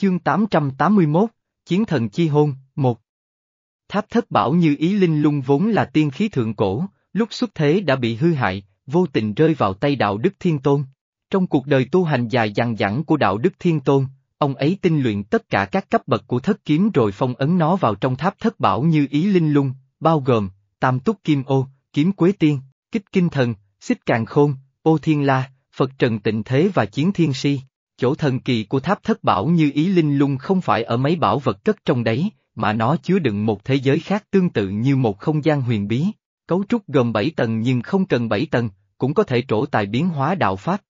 Chương 881, Chiến thần chi hôn, 1 Tháp thất bảo như ý linh lung vốn là tiên khí thượng cổ, lúc xuất thế đã bị hư hại, vô tình rơi vào tay đạo đức thiên tôn. Trong cuộc đời tu hành dài dằng dẳng của đạo đức thiên tôn, ông ấy tinh luyện tất cả các cấp bậc của thất kiếm rồi phong ấn nó vào trong tháp thất bảo như ý linh lung, bao gồm, tam túc kim ô, kiếm quế tiên, kích kinh thần, xích càng khôn, ô thiên la, Phật trần tịnh thế và chiến thiên si. Chỗ thần kỳ của tháp thất bảo như ý linh lung không phải ở mấy bảo vật cất trong đấy, mà nó chứa đựng một thế giới khác tương tự như một không gian huyền bí. Cấu trúc gồm 7 tầng nhưng không cần 7 tầng, cũng có thể trổ tài biến hóa đạo Pháp.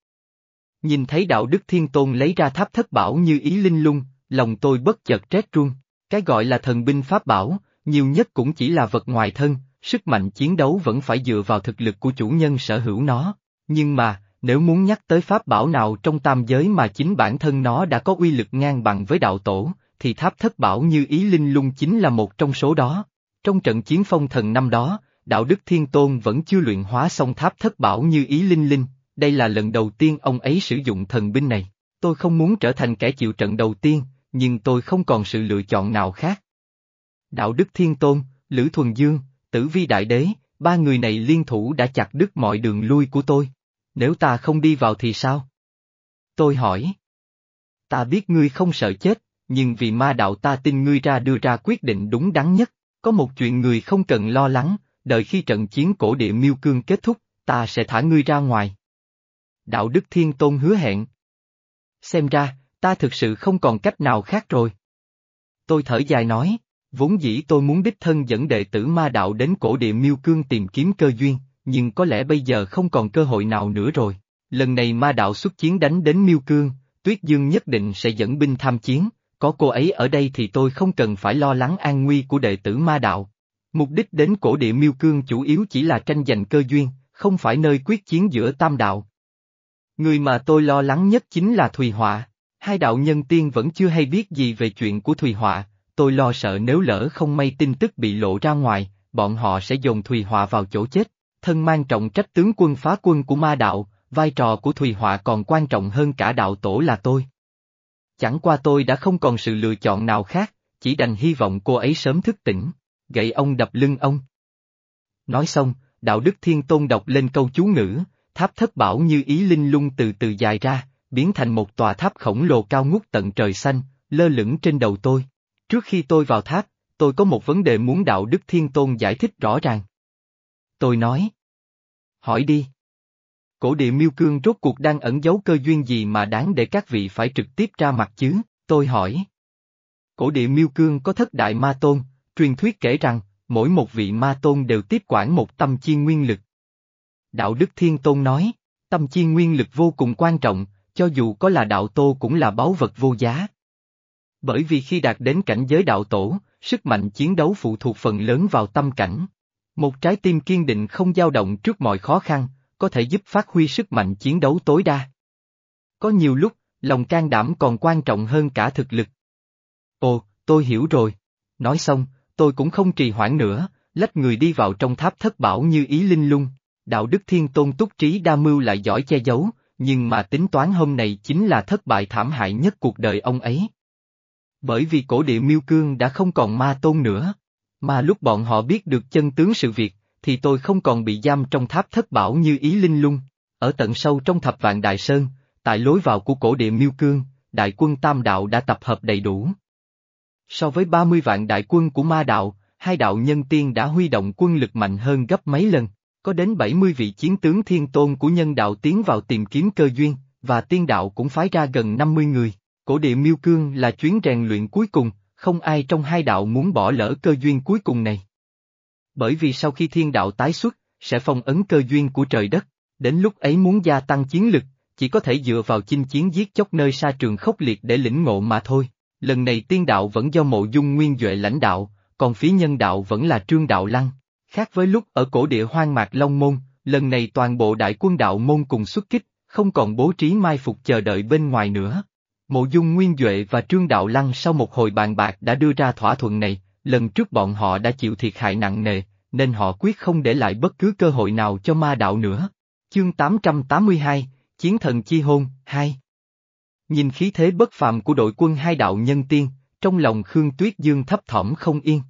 Nhìn thấy đạo đức thiên tôn lấy ra tháp thất bảo như ý linh lung, lòng tôi bất chợt rét run. Cái gọi là thần binh pháp bảo, nhiều nhất cũng chỉ là vật ngoài thân, sức mạnh chiến đấu vẫn phải dựa vào thực lực của chủ nhân sở hữu nó. Nhưng mà, nếu muốn nhắc tới pháp bảo nào trong tam giới mà chính bản thân nó đã có uy lực ngang bằng với đạo tổ, thì tháp thất bảo như ý linh lung chính là một trong số đó. Trong trận chiến phong thần năm đó, đạo đức thiên tôn vẫn chưa luyện hóa xong tháp thất bảo như ý linh linh, đây là lần đầu tiên ông ấy sử dụng thần binh này. Tôi không muốn trở thành kẻ chịu trận đầu tiên, nhưng tôi không còn sự lựa chọn nào khác. Đạo đức thiên tôn, Lữ Thuần Dương, Tử Vi Đại Đế, ba người này liên thủ đã chặt đứt mọi đường lui của tôi. Nếu ta không đi vào thì sao? Tôi hỏi. Ta biết ngươi không sợ chết, nhưng vì ma đạo ta tin ngươi ra đưa ra quyết định đúng đắn nhất. Có một chuyện người không cần lo lắng, đợi khi trận chiến cổ địa miêu cương kết thúc, ta sẽ thả ngươi ra ngoài. Đạo đức thiên tôn hứa hẹn. Xem ra, ta thực sự không còn cách nào khác rồi. Tôi thở dài nói, vốn dĩ tôi muốn đích thân dẫn đệ tử ma đạo đến cổ địa miêu cương tìm kiếm cơ duyên, nhưng có lẽ bây giờ không còn cơ hội nào nữa rồi. Lần này ma đạo xuất chiến đánh đến miêu cương, Tuyết Dương nhất định sẽ dẫn binh tham chiến, có cô ấy ở đây thì tôi không cần phải lo lắng an nguy của đệ tử ma đạo. Mục đích đến cổ địa miêu cương chủ yếu chỉ là tranh giành cơ duyên, không phải nơi quyết chiến giữa tam đạo. Người mà tôi lo lắng nhất chính là Thùy Họa. Hai đạo nhân tiên vẫn chưa hay biết gì về chuyện của Thùy Họa, tôi lo sợ nếu lỡ không may tin tức bị lộ ra ngoài, bọn họ sẽ dồn Thùy Họa vào chỗ chết. Thân mang trọng trách tướng quân phá quân của ma đạo, vai trò của Thùy Họa còn quan trọng hơn cả đạo tổ là tôi. Chẳng qua tôi đã không còn sự lựa chọn nào khác, chỉ đành hy vọng cô ấy sớm thức tỉnh, gậy ông đập lưng ông. Nói xong, đạo đức thiên tôn đọc lên câu chú ngữ, tháp thất bảo như ý linh lung từ từ dài ra, biến thành một tòa tháp khổng lồ cao ngút tận trời xanh, lơ lửng trên đầu tôi. Trước khi tôi vào tháp, tôi có một vấn đề muốn đạo đức thiên tôn giải thích rõ ràng. Tôi nói. Hỏi đi. Cổ địa miêu cương rốt cuộc đang ẩn giấu cơ duyên gì mà đáng để các vị phải trực tiếp ra mặt chứ, tôi hỏi. Cổ địa miêu cương có thất đại ma tôn, truyền thuyết kể rằng, mỗi một vị ma tôn đều tiếp quản một tâm chi nguyên lực. Đạo Đức Thiên Tôn nói, tâm chi nguyên lực vô cùng quan trọng, cho dù có là đạo tô cũng là báu vật vô giá. Bởi vì khi đạt đến cảnh giới đạo tổ, sức mạnh chiến đấu phụ thuộc phần lớn vào tâm cảnh. Một trái tim kiên định không dao động trước mọi khó khăn, có thể giúp phát huy sức mạnh chiến đấu tối đa. Có nhiều lúc, lòng can đảm còn quan trọng hơn cả thực lực. Ồ, tôi hiểu rồi. Nói xong, tôi cũng không trì hoãn nữa, lách người đi vào trong tháp thất bảo như ý linh lung. Đạo đức thiên tôn túc trí đa mưu lại giỏi che giấu, nhưng mà tính toán hôm nay chính là thất bại thảm hại nhất cuộc đời ông ấy. Bởi vì cổ địa miêu cương đã không còn ma tôn nữa. Mà lúc bọn họ biết được chân tướng sự việc, thì tôi không còn bị giam trong tháp thất bảo như ý linh lung. Ở tận sâu trong thập vạn đại sơn, tại lối vào của cổ địa miêu cương, đại quân tam đạo đã tập hợp đầy đủ. So với 30 vạn đại quân của ma đạo, hai đạo nhân tiên đã huy động quân lực mạnh hơn gấp mấy lần, có đến 70 vị chiến tướng thiên tôn của nhân đạo tiến vào tìm kiếm cơ duyên, và tiên đạo cũng phái ra gần 50 người. Cổ địa miêu cương là chuyến rèn luyện cuối cùng, không ai trong hai đạo muốn bỏ lỡ cơ duyên cuối cùng này. Bởi vì sau khi thiên đạo tái xuất, sẽ phong ấn cơ duyên của trời đất, đến lúc ấy muốn gia tăng chiến lực, chỉ có thể dựa vào chinh chiến giết chóc nơi xa trường khốc liệt để lĩnh ngộ mà thôi. Lần này tiên đạo vẫn do mộ dung nguyên Duệ lãnh đạo, còn phía nhân đạo vẫn là trương đạo lăng. Khác với lúc ở cổ địa hoang mạc Long Môn, lần này toàn bộ đại quân đạo môn cùng xuất kích, không còn bố trí mai phục chờ đợi bên ngoài nữa. Mộ dung Nguyên Duệ và Trương Đạo Lăng sau một hồi bàn bạc đã đưa ra thỏa thuận này, lần trước bọn họ đã chịu thiệt hại nặng nề, nên họ quyết không để lại bất cứ cơ hội nào cho ma đạo nữa. Chương 882, Chiến thần chi hôn, 2 Nhìn khí thế bất phàm của đội quân hai đạo nhân tiên, trong lòng Khương Tuyết Dương thấp thỏm không yên.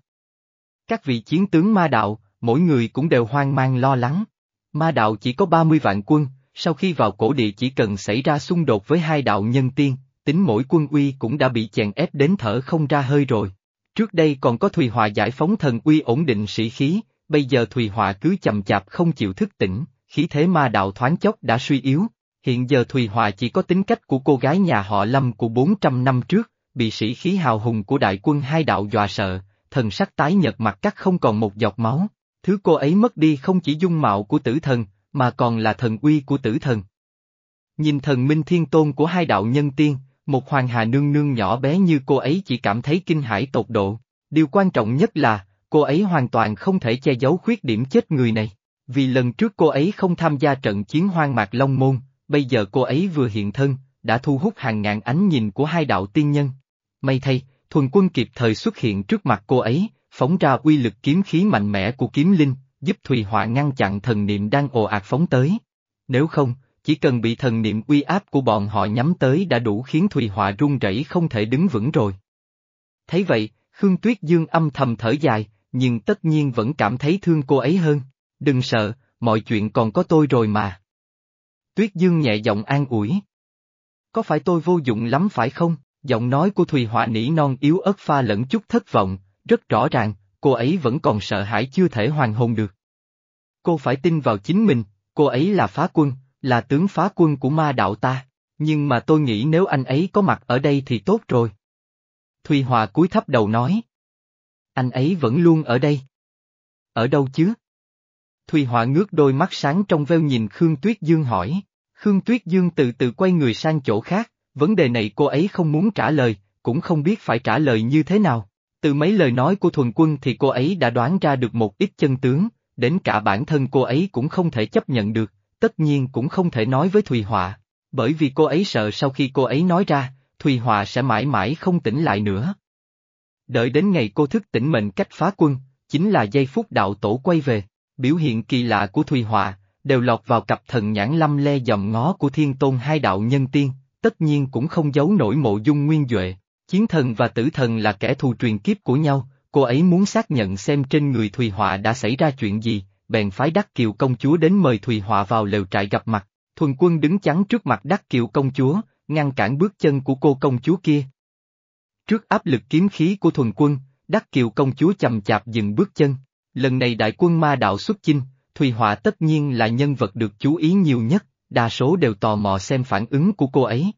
Các vị chiến tướng ma đạo, mỗi người cũng đều hoang mang lo lắng. Ma đạo chỉ có 30 vạn quân, sau khi vào cổ địa chỉ cần xảy ra xung đột với hai đạo nhân tiên, tính mỗi quân uy cũng đã bị chèn ép đến thở không ra hơi rồi. Trước đây còn có Thùy hòa giải phóng thần uy ổn định sĩ khí, bây giờ Thùy hòa cứ chậm chạp không chịu thức tỉnh, khí thế ma đạo thoáng chốc đã suy yếu. Hiện giờ Thùy hòa chỉ có tính cách của cô gái nhà họ Lâm của 400 năm trước, bị sĩ khí hào hùng của đại quân hai đạo dọa sợ, thần sắc tái nhợt mặt cắt không còn một giọt máu. Thứ cô ấy mất đi không chỉ dung mạo của tử thần, mà còn là thần uy của tử thần. Nhìn thần minh thiên tôn của hai đạo nhân tiên, một hoàng hà nương nương nhỏ bé như cô ấy chỉ cảm thấy kinh hãi tột độ. Điều quan trọng nhất là, cô ấy hoàn toàn không thể che giấu khuyết điểm chết người này. Vì lần trước cô ấy không tham gia trận chiến hoang mạc Long Môn, bây giờ cô ấy vừa hiện thân, đã thu hút hàng ngàn ánh nhìn của hai đạo tiên nhân. May thay, thuần quân kịp thời xuất hiện trước mặt cô ấy, phóng ra uy lực kiếm khí mạnh mẽ của kiếm linh, giúp Thùy Họa ngăn chặn thần niệm đang ồ ạt phóng tới. Nếu không, chỉ cần bị thần niệm uy áp của bọn họ nhắm tới đã đủ khiến Thùy Họa run rẩy không thể đứng vững rồi. Thấy vậy, Khương Tuyết Dương âm thầm thở dài, nhưng tất nhiên vẫn cảm thấy thương cô ấy hơn. Đừng sợ, mọi chuyện còn có tôi rồi mà. Tuyết Dương nhẹ giọng an ủi. Có phải tôi vô dụng lắm phải không? Giọng nói của Thùy Họa nỉ non yếu ớt pha lẫn chút thất vọng, rất rõ ràng, cô ấy vẫn còn sợ hãi chưa thể hoàn hồn được. Cô phải tin vào chính mình, cô ấy là phá quân, là tướng phá quân của ma đạo ta, nhưng mà tôi nghĩ nếu anh ấy có mặt ở đây thì tốt rồi. Thùy Hòa cúi thấp đầu nói. Anh ấy vẫn luôn ở đây. Ở đâu chứ? Thùy Hòa ngước đôi mắt sáng trong veo nhìn Khương Tuyết Dương hỏi. Khương Tuyết Dương từ từ quay người sang chỗ khác, vấn đề này cô ấy không muốn trả lời, cũng không biết phải trả lời như thế nào. Từ mấy lời nói của thuần quân thì cô ấy đã đoán ra được một ít chân tướng, đến cả bản thân cô ấy cũng không thể chấp nhận được, tất nhiên cũng không thể nói với Thùy Họa, bởi vì cô ấy sợ sau khi cô ấy nói ra, Thùy Họa sẽ mãi mãi không tỉnh lại nữa. Đợi đến ngày cô thức tỉnh mệnh cách phá quân, chính là giây phút đạo tổ quay về, biểu hiện kỳ lạ của Thùy Họa, đều lọt vào cặp thần nhãn lâm le dòm ngó của thiên tôn hai đạo nhân tiên, tất nhiên cũng không giấu nổi mộ dung nguyên Duệ. Chiến thần và tử thần là kẻ thù truyền kiếp của nhau, cô ấy muốn xác nhận xem trên người Thùy Họa đã xảy ra chuyện gì, bèn phái Đắc Kiều công chúa đến mời Thùy Họa vào lều trại gặp mặt. Thuần quân đứng chắn trước mặt Đắc Kiều công chúa, ngăn cản bước chân của cô công chúa kia. Trước áp lực kiếm khí của thuần quân, Đắc Kiều công chúa chầm chạp dừng bước chân. Lần này đại quân ma đạo xuất chinh, Thùy Họa tất nhiên là nhân vật được chú ý nhiều nhất, đa số đều tò mò xem phản ứng của cô ấy.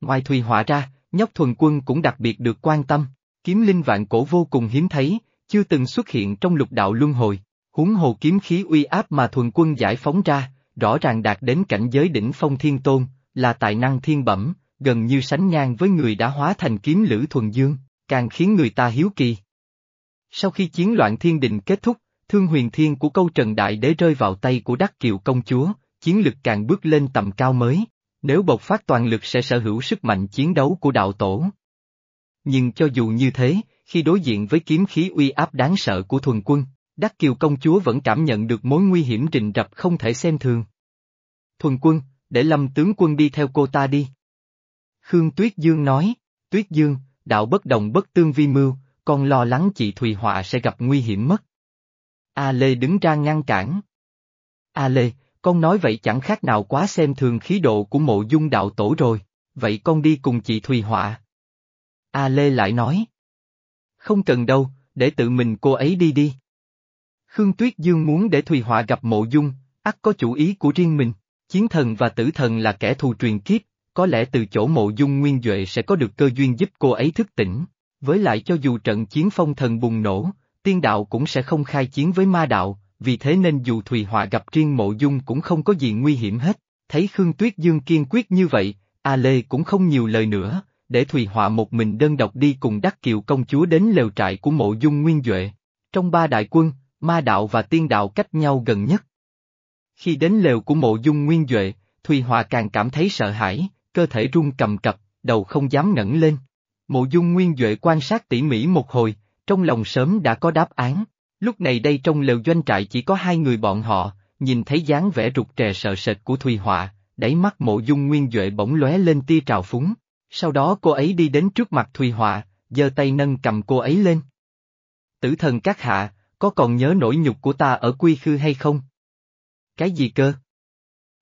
Ngoài Thùy Họa ra, nhóc thuần quân cũng đặc biệt được quan tâm, kiếm linh vạn cổ vô cùng hiếm thấy, chưa từng xuất hiện trong lục đạo luân hồi, huống hồ kiếm khí uy áp mà thuần quân giải phóng ra, rõ ràng đạt đến cảnh giới đỉnh phong thiên tôn, là tài năng thiên bẩm, gần như sánh ngang với người đã hóa thành kiếm lữ thuần dương, càng khiến người ta hiếu kỳ. Sau khi chiến loạn thiên định kết thúc, thương huyền thiên của câu trần đại đế rơi vào tay của đắc kiều công chúa, chiến lực càng bước lên tầm cao mới, nếu bộc phát toàn lực sẽ sở hữu sức mạnh chiến đấu của đạo tổ. Nhưng cho dù như thế, khi đối diện với kiếm khí uy áp đáng sợ của thuần quân, Đắc Kiều công chúa vẫn cảm nhận được mối nguy hiểm rình rập không thể xem thường. Thuần quân, để lâm tướng quân đi theo cô ta đi. Khương Tuyết Dương nói, Tuyết Dương, đạo bất đồng bất tương vi mưu, con lo lắng chị Thùy Họa sẽ gặp nguy hiểm mất. A Lê đứng ra ngăn cản. A Lê, con nói vậy chẳng khác nào quá xem thường khí độ của mộ dung đạo tổ rồi, vậy con đi cùng chị Thùy Họa. A Lê lại nói. Không cần đâu, để tự mình cô ấy đi đi. Khương Tuyết Dương muốn để Thùy Họa gặp mộ dung, ắt có chủ ý của riêng mình, chiến thần và tử thần là kẻ thù truyền kiếp, có lẽ từ chỗ mộ dung nguyên Duệ sẽ có được cơ duyên giúp cô ấy thức tỉnh, với lại cho dù trận chiến phong thần bùng nổ, tiên đạo cũng sẽ không khai chiến với ma đạo, vì thế nên dù Thùy Họa gặp riêng mộ dung cũng không có gì nguy hiểm hết, thấy Khương Tuyết Dương kiên quyết như vậy, A Lê cũng không nhiều lời nữa, để Thùy Họa một mình đơn độc đi cùng Đắc Kiều công chúa đến lều trại của mộ dung nguyên Duệ. Trong ba đại quân, ma đạo và tiên đạo cách nhau gần nhất. Khi đến lều của mộ dung nguyên Duệ, Thùy Hòa càng cảm thấy sợ hãi, cơ thể run cầm cập, đầu không dám ngẩng lên. Mộ dung nguyên Duệ quan sát tỉ mỉ một hồi, trong lòng sớm đã có đáp án. Lúc này đây trong lều doanh trại chỉ có hai người bọn họ, nhìn thấy dáng vẻ rụt rè sợ sệt của Thùy Họa, đáy mắt mộ dung nguyên Duệ bỗng lóe lên tia trào phúng. Sau đó cô ấy đi đến trước mặt Thùy Họa, giơ tay nâng cầm cô ấy lên. Tử thần các hạ, có còn nhớ nỗi nhục của ta ở quy khư hay không? Cái gì cơ?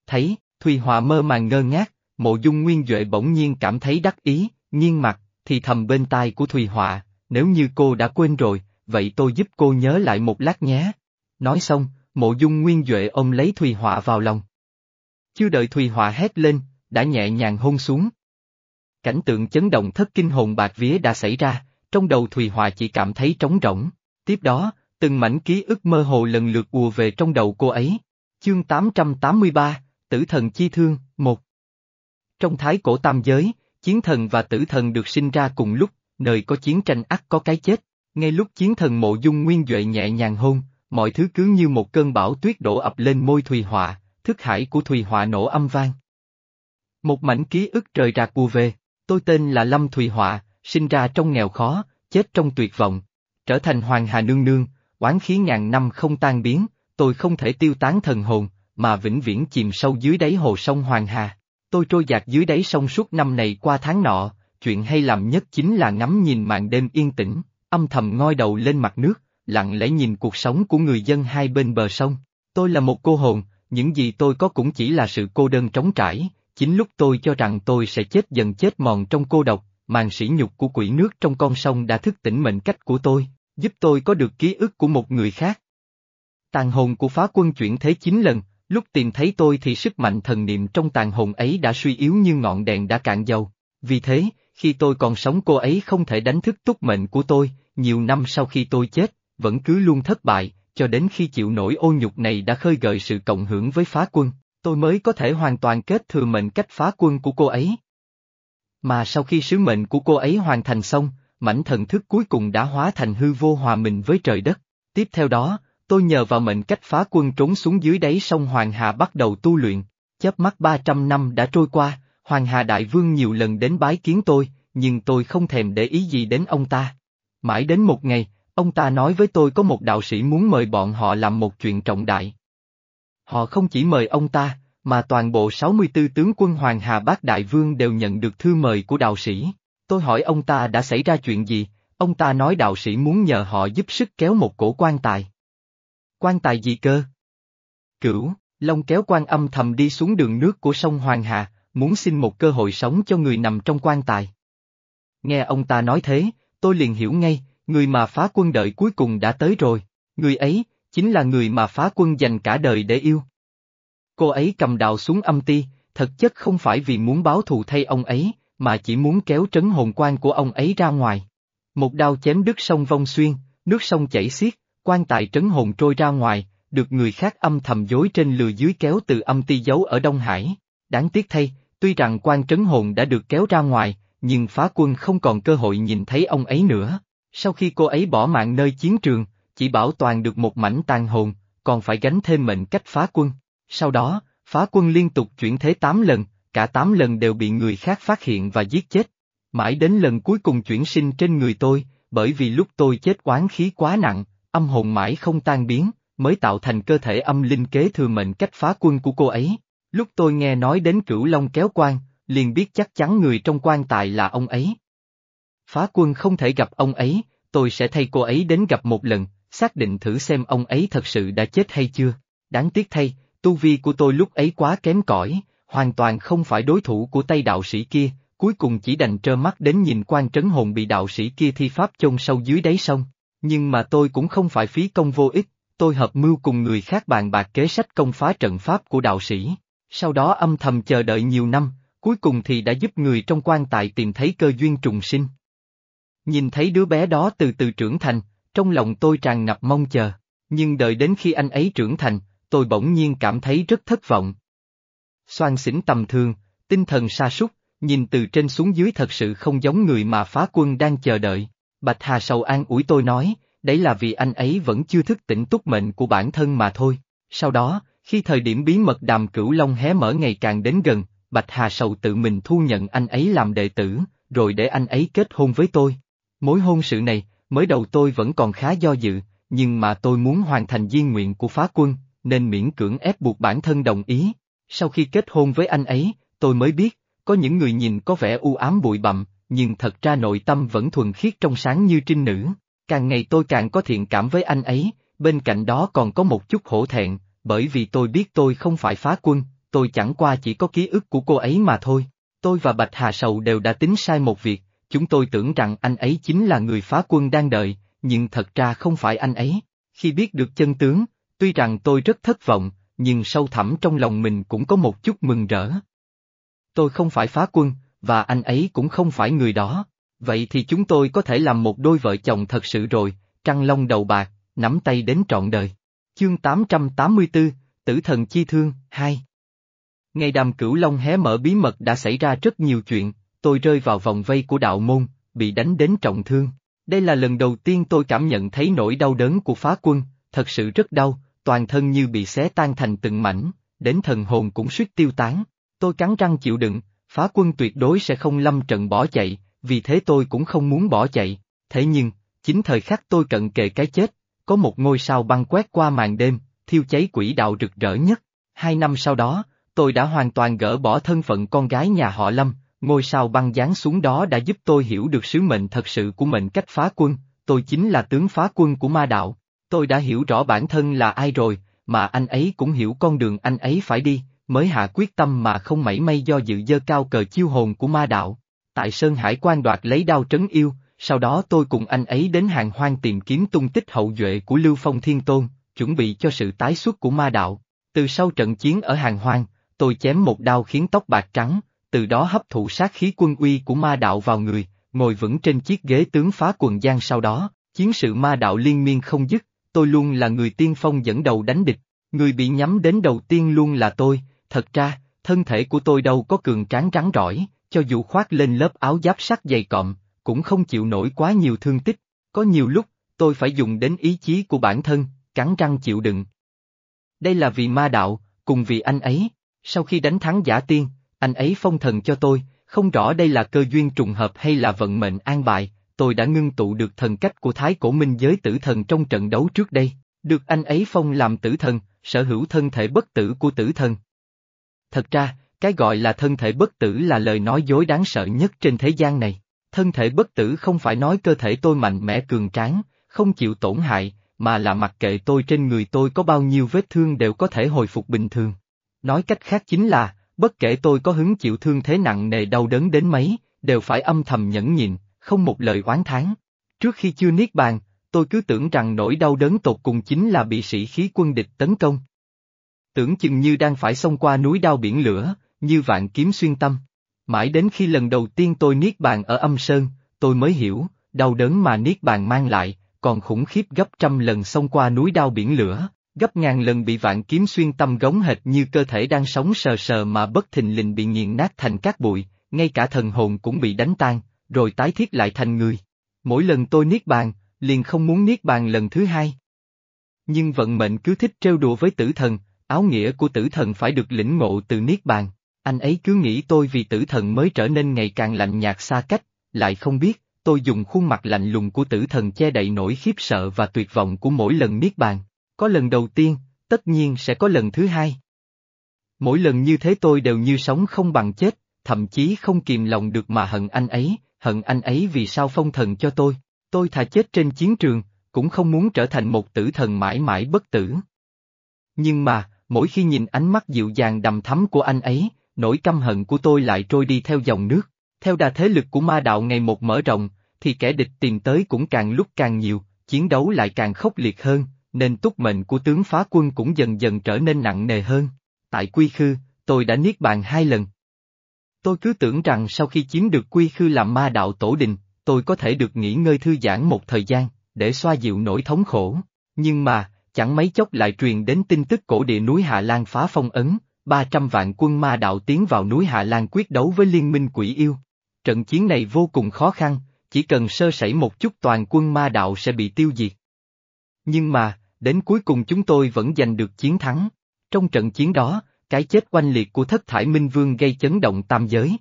Thấy, Thùy hòa mơ màng ngơ ngác, mộ dung nguyên Duệ bỗng nhiên cảm thấy đắc ý, nghiêng mặt, thì thầm bên tai của Thùy Họa, nếu như cô đã quên rồi, vậy tôi giúp cô nhớ lại một lát nhé. Nói xong, mộ dung nguyên Duệ ôm lấy Thùy Họa vào lòng. Chưa đợi Thùy Họa hét lên, đã nhẹ nhàng hôn xuống. Cảnh tượng chấn động thất kinh hồn bạc vía đã xảy ra, trong đầu Thùy Họa chỉ cảm thấy trống rỗng. Tiếp đó, từng mảnh ký ức mơ hồ lần lượt ùa về trong đầu cô ấy. Chương 883, Tử thần chi thương, một. Trong thái cổ tam giới, chiến thần và tử thần được sinh ra cùng lúc, nơi có chiến tranh ắt có cái chết. Ngay lúc chiến thần mộ dung nguyên Duệ nhẹ nhàng hôn, mọi thứ cứ như một cơn bão tuyết đổ ập lên môi Thùy Họa, thức hải của Thùy Họa nổ âm vang. Một mảnh ký ức trời rạc ùa về, tôi tên là Lâm Thùy Họa, sinh ra trong nghèo khó, chết trong tuyệt vọng, trở thành Hoàng Hà Nương Nương, oán khí ngàn năm không tan biến, tôi không thể tiêu tán thần hồn, mà vĩnh viễn chìm sâu dưới đáy hồ sông Hoàng Hà. Tôi trôi dạt dưới đáy sông suốt năm này qua tháng nọ, chuyện hay làm nhất chính là ngắm nhìn màn đêm yên tĩnh, âm thầm ngoi đầu lên mặt nước, lặng lẽ nhìn cuộc sống của người dân hai bên bờ sông. Tôi là một cô hồn, những gì tôi có cũng chỉ là sự cô đơn trống trải, chính lúc tôi cho rằng tôi sẽ chết dần chết mòn trong cô độc, màn sỉ nhục của quỷ nước trong con sông đã thức tỉnh mệnh cách của tôi, giúp tôi có được ký ức của một người khác. Tàn hồn của phá quân chuyển thế chín lần, lúc tìm thấy tôi thì sức mạnh thần niệm trong tàn hồn ấy đã suy yếu như ngọn đèn đã cạn dầu. Vì thế, khi tôi còn sống cô ấy không thể đánh thức túc mệnh của tôi, nhiều năm sau khi tôi chết, vẫn cứ luôn thất bại, cho đến khi chịu nổi ô nhục này đã khơi gợi sự cộng hưởng với phá quân, tôi mới có thể hoàn toàn kết thừa mệnh cách phá quân của cô ấy. Mà sau khi sứ mệnh của cô ấy hoàn thành xong, mảnh thần thức cuối cùng đã hóa thành hư vô hòa mình với trời đất. Tiếp theo đó, tôi nhờ vào mệnh cách phá quân trốn xuống dưới đáy sông Hoàng Hà bắt đầu tu luyện. Chớp mắt 300 năm đã trôi qua, Hoàng Hà Đại Vương nhiều lần đến bái kiến tôi, nhưng tôi không thèm để ý gì đến ông ta. Mãi đến một ngày, ông ta nói với tôi có một đạo sĩ muốn mời bọn họ làm một chuyện trọng đại. Họ không chỉ mời ông ta, mà toàn bộ 64 tướng quân Hoàng Hà Bác Đại Vương đều nhận được thư mời của đạo sĩ. Tôi hỏi ông ta đã xảy ra chuyện gì, ông ta nói đạo sĩ muốn nhờ họ giúp sức kéo một cổ quan tài. Quan tài gì cơ? Cửu, Long kéo quan âm thầm đi xuống đường nước của sông Hoàng Hà, muốn xin một cơ hội sống cho người nằm trong quan tài. Nghe ông ta nói thế, tôi liền hiểu ngay, người mà phá quân đợi cuối cùng đã tới rồi, người ấy, chính là người mà phá quân dành cả đời để yêu. Cô ấy cầm đạo xuống âm ti, thật chất không phải vì muốn báo thù thay ông ấy, mà chỉ muốn kéo trấn hồn quan của ông ấy ra ngoài. Một đao chém đứt sông vong xuyên, nước sông chảy xiết, quan tài trấn hồn trôi ra ngoài, được người khác âm thầm dối trên lừa dưới kéo từ âm ti giấu ở Đông Hải. Đáng tiếc thay, tuy rằng quan trấn hồn đã được kéo ra ngoài, nhưng phá quân không còn cơ hội nhìn thấy ông ấy nữa. Sau khi cô ấy bỏ mạng nơi chiến trường, chỉ bảo toàn được một mảnh tàn hồn, còn phải gánh thêm mệnh cách phá quân. Sau đó, phá quân liên tục chuyển thế 8 lần, cả tám lần đều bị người khác phát hiện và giết chết. Mãi đến lần cuối cùng chuyển sinh trên người tôi, bởi vì lúc tôi chết oán khí quá nặng, âm hồn mãi không tan biến, mới tạo thành cơ thể âm linh kế thừa mệnh cách phá quân của cô ấy. Lúc tôi nghe nói đến cửu long kéo quan, liền biết chắc chắn người trong quan tài là ông ấy. Phá quân không thể gặp ông ấy, tôi sẽ thay cô ấy đến gặp một lần, xác định thử xem ông ấy thật sự đã chết hay chưa. Đáng tiếc thay, tu vi của tôi lúc ấy quá kém cỏi, hoàn toàn không phải đối thủ của tay đạo sĩ kia, cuối cùng chỉ đành trơ mắt đến nhìn quan trấn hồn bị đạo sĩ kia thi pháp chôn sâu dưới đáy sông. Nhưng mà tôi cũng không phải phí công vô ích, tôi hợp mưu cùng người khác bàn bạc kế sách công phá trận pháp của đạo sĩ. Sau đó âm thầm chờ đợi nhiều năm, cuối cùng thì đã giúp người trong quan tài tìm thấy cơ duyên trùng sinh. Nhìn thấy đứa bé đó từ từ trưởng thành, trong lòng tôi tràn ngập mong chờ, nhưng đợi đến khi anh ấy trưởng thành, tôi bỗng nhiên cảm thấy rất thất vọng. Xoan xỉn tầm thường, tinh thần sa sút, nhìn từ trên xuống dưới thật sự không giống người mà phá quân đang chờ đợi. Bạch Hà Sầu an ủi tôi nói, đấy là vì anh ấy vẫn chưa thức tỉnh túc mệnh của bản thân mà thôi. Sau đó, khi thời điểm bí mật đàm cửu long hé mở ngày càng đến gần, Bạch Hà Sầu tự mình thu nhận anh ấy làm đệ tử, rồi để anh ấy kết hôn với tôi. Mối hôn sự này, mới đầu tôi vẫn còn khá do dự, nhưng mà tôi muốn hoàn thành di nguyện của phá quân, nên miễn cưỡng ép buộc bản thân đồng ý. Sau khi kết hôn với anh ấy, tôi mới biết, có những người nhìn có vẻ u ám bụi bặm, nhưng thật ra nội tâm vẫn thuần khiết trong sáng như trinh nữ. Càng ngày tôi càng có thiện cảm với anh ấy, bên cạnh đó còn có một chút hổ thẹn, bởi vì tôi biết tôi không phải phá quân, tôi chẳng qua chỉ có ký ức của cô ấy mà thôi. Tôi và Bạch Hà Sầu đều đã tính sai một việc, chúng tôi tưởng rằng anh ấy chính là người phá quân đang đợi, nhưng thật ra không phải anh ấy. Khi biết được chân tướng, tuy rằng tôi rất thất vọng, nhưng sâu thẳm trong lòng mình cũng có một chút mừng rỡ. Tôi không phải phá quân, và anh ấy cũng không phải người đó. Vậy thì chúng tôi có thể làm một đôi vợ chồng thật sự rồi, trăng long đầu bạc, nắm tay đến trọn đời. Chương 884, Tử thần chi thương, 2 Ngày đàm cửu long hé mở bí mật đã xảy ra rất nhiều chuyện, tôi rơi vào vòng vây của đạo môn, bị đánh đến trọng thương. Đây là lần đầu tiên tôi cảm nhận thấy nỗi đau đớn của phá quân, thật sự rất đau, toàn thân như bị xé tan thành từng mảnh, đến thần hồn cũng suýt tiêu tán. Tôi cắn răng chịu đựng, phá quân tuyệt đối sẽ không lâm trận bỏ chạy, vì thế tôi cũng không muốn bỏ chạy. Thế nhưng, chính thời khắc tôi cận kề cái chết, có một ngôi sao băng quét qua màn đêm, thiêu cháy quỷ đạo rực rỡ nhất. Hai năm sau đó, tôi đã hoàn toàn gỡ bỏ thân phận con gái nhà họ Lâm, ngôi sao băng giáng xuống đó đã giúp tôi hiểu được sứ mệnh thật sự của mệnh cách phá quân, tôi chính là tướng phá quân của ma đạo. Tôi đã hiểu rõ bản thân là ai rồi, mà anh ấy cũng hiểu con đường anh ấy phải đi, mới hạ quyết tâm mà không mảy may do dự dơ cao cờ chiêu hồn của ma đạo. Tại Sơn Hải quan đoạt lấy đao trấn yêu, sau đó tôi cùng anh ấy đến hàng hoang tìm kiếm tung tích hậu duệ của Lưu Phong Thiên Tôn, chuẩn bị cho sự tái xuất của ma đạo. Từ sau trận chiến ở hàng hoang, tôi chém một đao khiến tóc bạc trắng, từ đó hấp thụ sát khí quân uy của ma đạo vào người, ngồi vững trên chiếc ghế tướng phá quần giang sau đó, chiến sự ma đạo liên miên không dứt, tôi luôn là người tiên phong dẫn đầu đánh địch, người bị nhắm đến đầu tiên luôn là tôi, thật ra, thân thể của tôi đâu có cường tráng rắn rỏi, cho dù khoác lên lớp áo giáp sắt dày cọm, cũng không chịu nổi quá nhiều thương tích, có nhiều lúc, tôi phải dùng đến ý chí của bản thân, cắn răng chịu đựng. Đây là vì ma đạo, cùng vì anh ấy, sau khi đánh thắng giả tiên, anh ấy phong thần cho tôi, không rõ đây là cơ duyên trùng hợp hay là vận mệnh an bài, tôi đã ngưng tụ được thần cách của Thái Cổ Minh giới tử thần trong trận đấu trước đây, được anh ấy phong làm tử thần, sở hữu thân thể bất tử của tử thần. Thật ra, cái gọi là thân thể bất tử là lời nói dối đáng sợ nhất trên thế gian này. Thân thể bất tử không phải nói cơ thể tôi mạnh mẽ cường tráng, không chịu tổn hại, mà là mặc kệ tôi trên người tôi có bao nhiêu vết thương đều có thể hồi phục bình thường. Nói cách khác chính là, bất kể tôi có hứng chịu thương thế nặng nề đau đớn đến mấy, đều phải âm thầm nhẫn nhịn, không một lời oán thán. Trước khi chưa niết bàn, tôi cứ tưởng rằng nỗi đau đớn tột cùng chính là bị sĩ khí quân địch tấn công. Tưởng chừng như đang phải xông qua núi đao biển lửa, như vạn kiếm xuyên tâm. Mãi đến khi lần đầu tiên tôi niết bàn ở âm sơn, tôi mới hiểu, đau đớn mà niết bàn mang lại, còn khủng khiếp gấp trăm lần xông qua núi đao biển lửa, gấp ngàn lần bị vạn kiếm xuyên tâm gống hệt như cơ thể đang sống sờ sờ mà bất thình lình bị nghiền nát thành cát bụi, ngay cả thần hồn cũng bị đánh tan, rồi tái thiết lại thành người. Mỗi lần tôi niết bàn, liền không muốn niết bàn lần thứ hai. Nhưng vận mệnh cứ thích trêu đùa với tử thần, áo nghĩa của tử thần phải được lĩnh ngộ từ niết bàn. Anh ấy cứ nghĩ tôi vì tử thần mới trở nên ngày càng lạnh nhạt xa cách, lại không biết, tôi dùng khuôn mặt lạnh lùng của tử thần che đậy nỗi khiếp sợ và tuyệt vọng của mỗi lần niết bàn. Có lần đầu tiên, tất nhiên sẽ có lần thứ hai. Mỗi lần như thế tôi đều như sống không bằng chết, thậm chí không kìm lòng được mà hận anh ấy, hận anh ấy vì sao phong thần cho tôi, tôi thà chết trên chiến trường, cũng không muốn trở thành một tử thần mãi mãi bất tử. Nhưng mà, mỗi khi nhìn ánh mắt dịu dàng đầm thắm của anh ấy, nỗi căm hận của tôi lại trôi đi theo dòng nước, theo đà thế lực của ma đạo ngày một mở rộng, thì kẻ địch tìm tới cũng càng lúc càng nhiều, chiến đấu lại càng khốc liệt hơn, nên túc mệnh của tướng phá quân cũng dần dần trở nên nặng nề hơn. Tại Quy Khư, tôi đã niết bàn hai lần. Tôi cứ tưởng rằng sau khi chiếm được Quy Khư làm ma đạo tổ đình, tôi có thể được nghỉ ngơi thư giãn một thời gian, để xoa dịu nỗi thống khổ. Nhưng mà, chẳng mấy chốc lại truyền đến tin tức cổ địa núi Hạ Lan phá phong ấn, 300 vạn quân ma đạo tiến vào núi Hạ Lan quyết đấu với liên minh quỷ yêu. Trận chiến này vô cùng khó khăn, chỉ cần sơ sẩy một chút toàn quân ma đạo sẽ bị tiêu diệt. Nhưng mà, đến cuối cùng chúng tôi vẫn giành được chiến thắng. Trong trận chiến đó, cái chết oanh liệt của thất thải minh vương gây chấn động tam giới.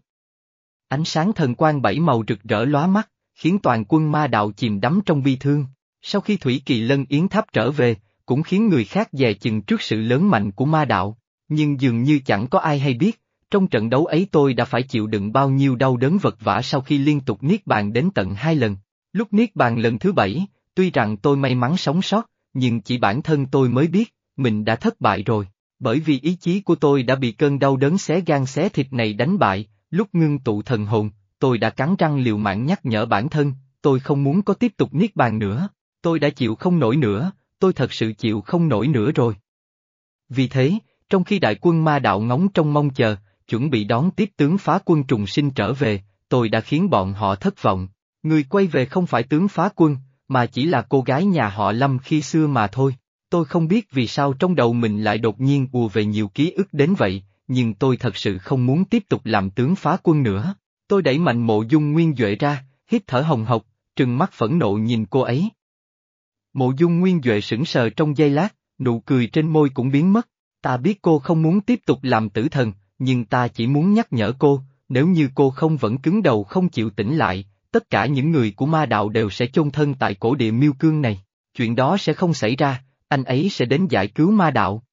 Ánh sáng thần quang bảy màu rực rỡ lóa mắt, khiến toàn quân ma đạo chìm đắm trong bi thương. Sau khi Thủy Kỳ Lân Yến Tháp trở về, cũng khiến người khác dè chừng trước sự lớn mạnh của ma đạo. nhưng dường như chẳng có ai hay biết, trong trận đấu ấy tôi đã phải chịu đựng bao nhiêu đau đớn vật vã sau khi liên tục niết bàn đến tận hai lần. Lúc niết bàn lần thứ bảy, tuy rằng tôi may mắn sống sót, nhưng chỉ bản thân tôi mới biết, mình đã thất bại rồi, bởi vì ý chí của tôi đã bị cơn đau đớn xé gan xé thịt này đánh bại, lúc ngưng tụ thần hồn, tôi đã cắn răng liều mạng nhắc nhở bản thân, tôi không muốn có tiếp tục niết bàn nữa, tôi đã chịu không nổi nữa, tôi thật sự chịu không nổi nữa rồi. Vì thế, trong khi đại quân ma đạo ngóng trong mong chờ, chuẩn bị đón tiếp tướng phá quân trùng sinh trở về, tôi đã khiến bọn họ thất vọng. Người quay về không phải tướng phá quân, mà chỉ là cô gái nhà họ Lâm khi xưa mà thôi. Tôi không biết vì sao trong đầu mình lại đột nhiên ùa về nhiều ký ức đến vậy, nhưng tôi thật sự không muốn tiếp tục làm tướng phá quân nữa. Tôi đẩy mạnh mộ dung nguyên Duệ ra, hít thở hồng hộc, trừng mắt phẫn nộ nhìn cô ấy. Mộ dung nguyên Duệ sững sờ trong giây lát, nụ cười trên môi cũng biến mất. Ta biết cô không muốn tiếp tục làm tử thần, nhưng ta chỉ muốn nhắc nhở cô, nếu như cô không vẫn cứng đầu không chịu tỉnh lại, tất cả những người của ma đạo đều sẽ chôn thân tại cổ địa miêu cương này. Chuyện đó sẽ không xảy ra, anh ấy sẽ đến giải cứu ma đạo.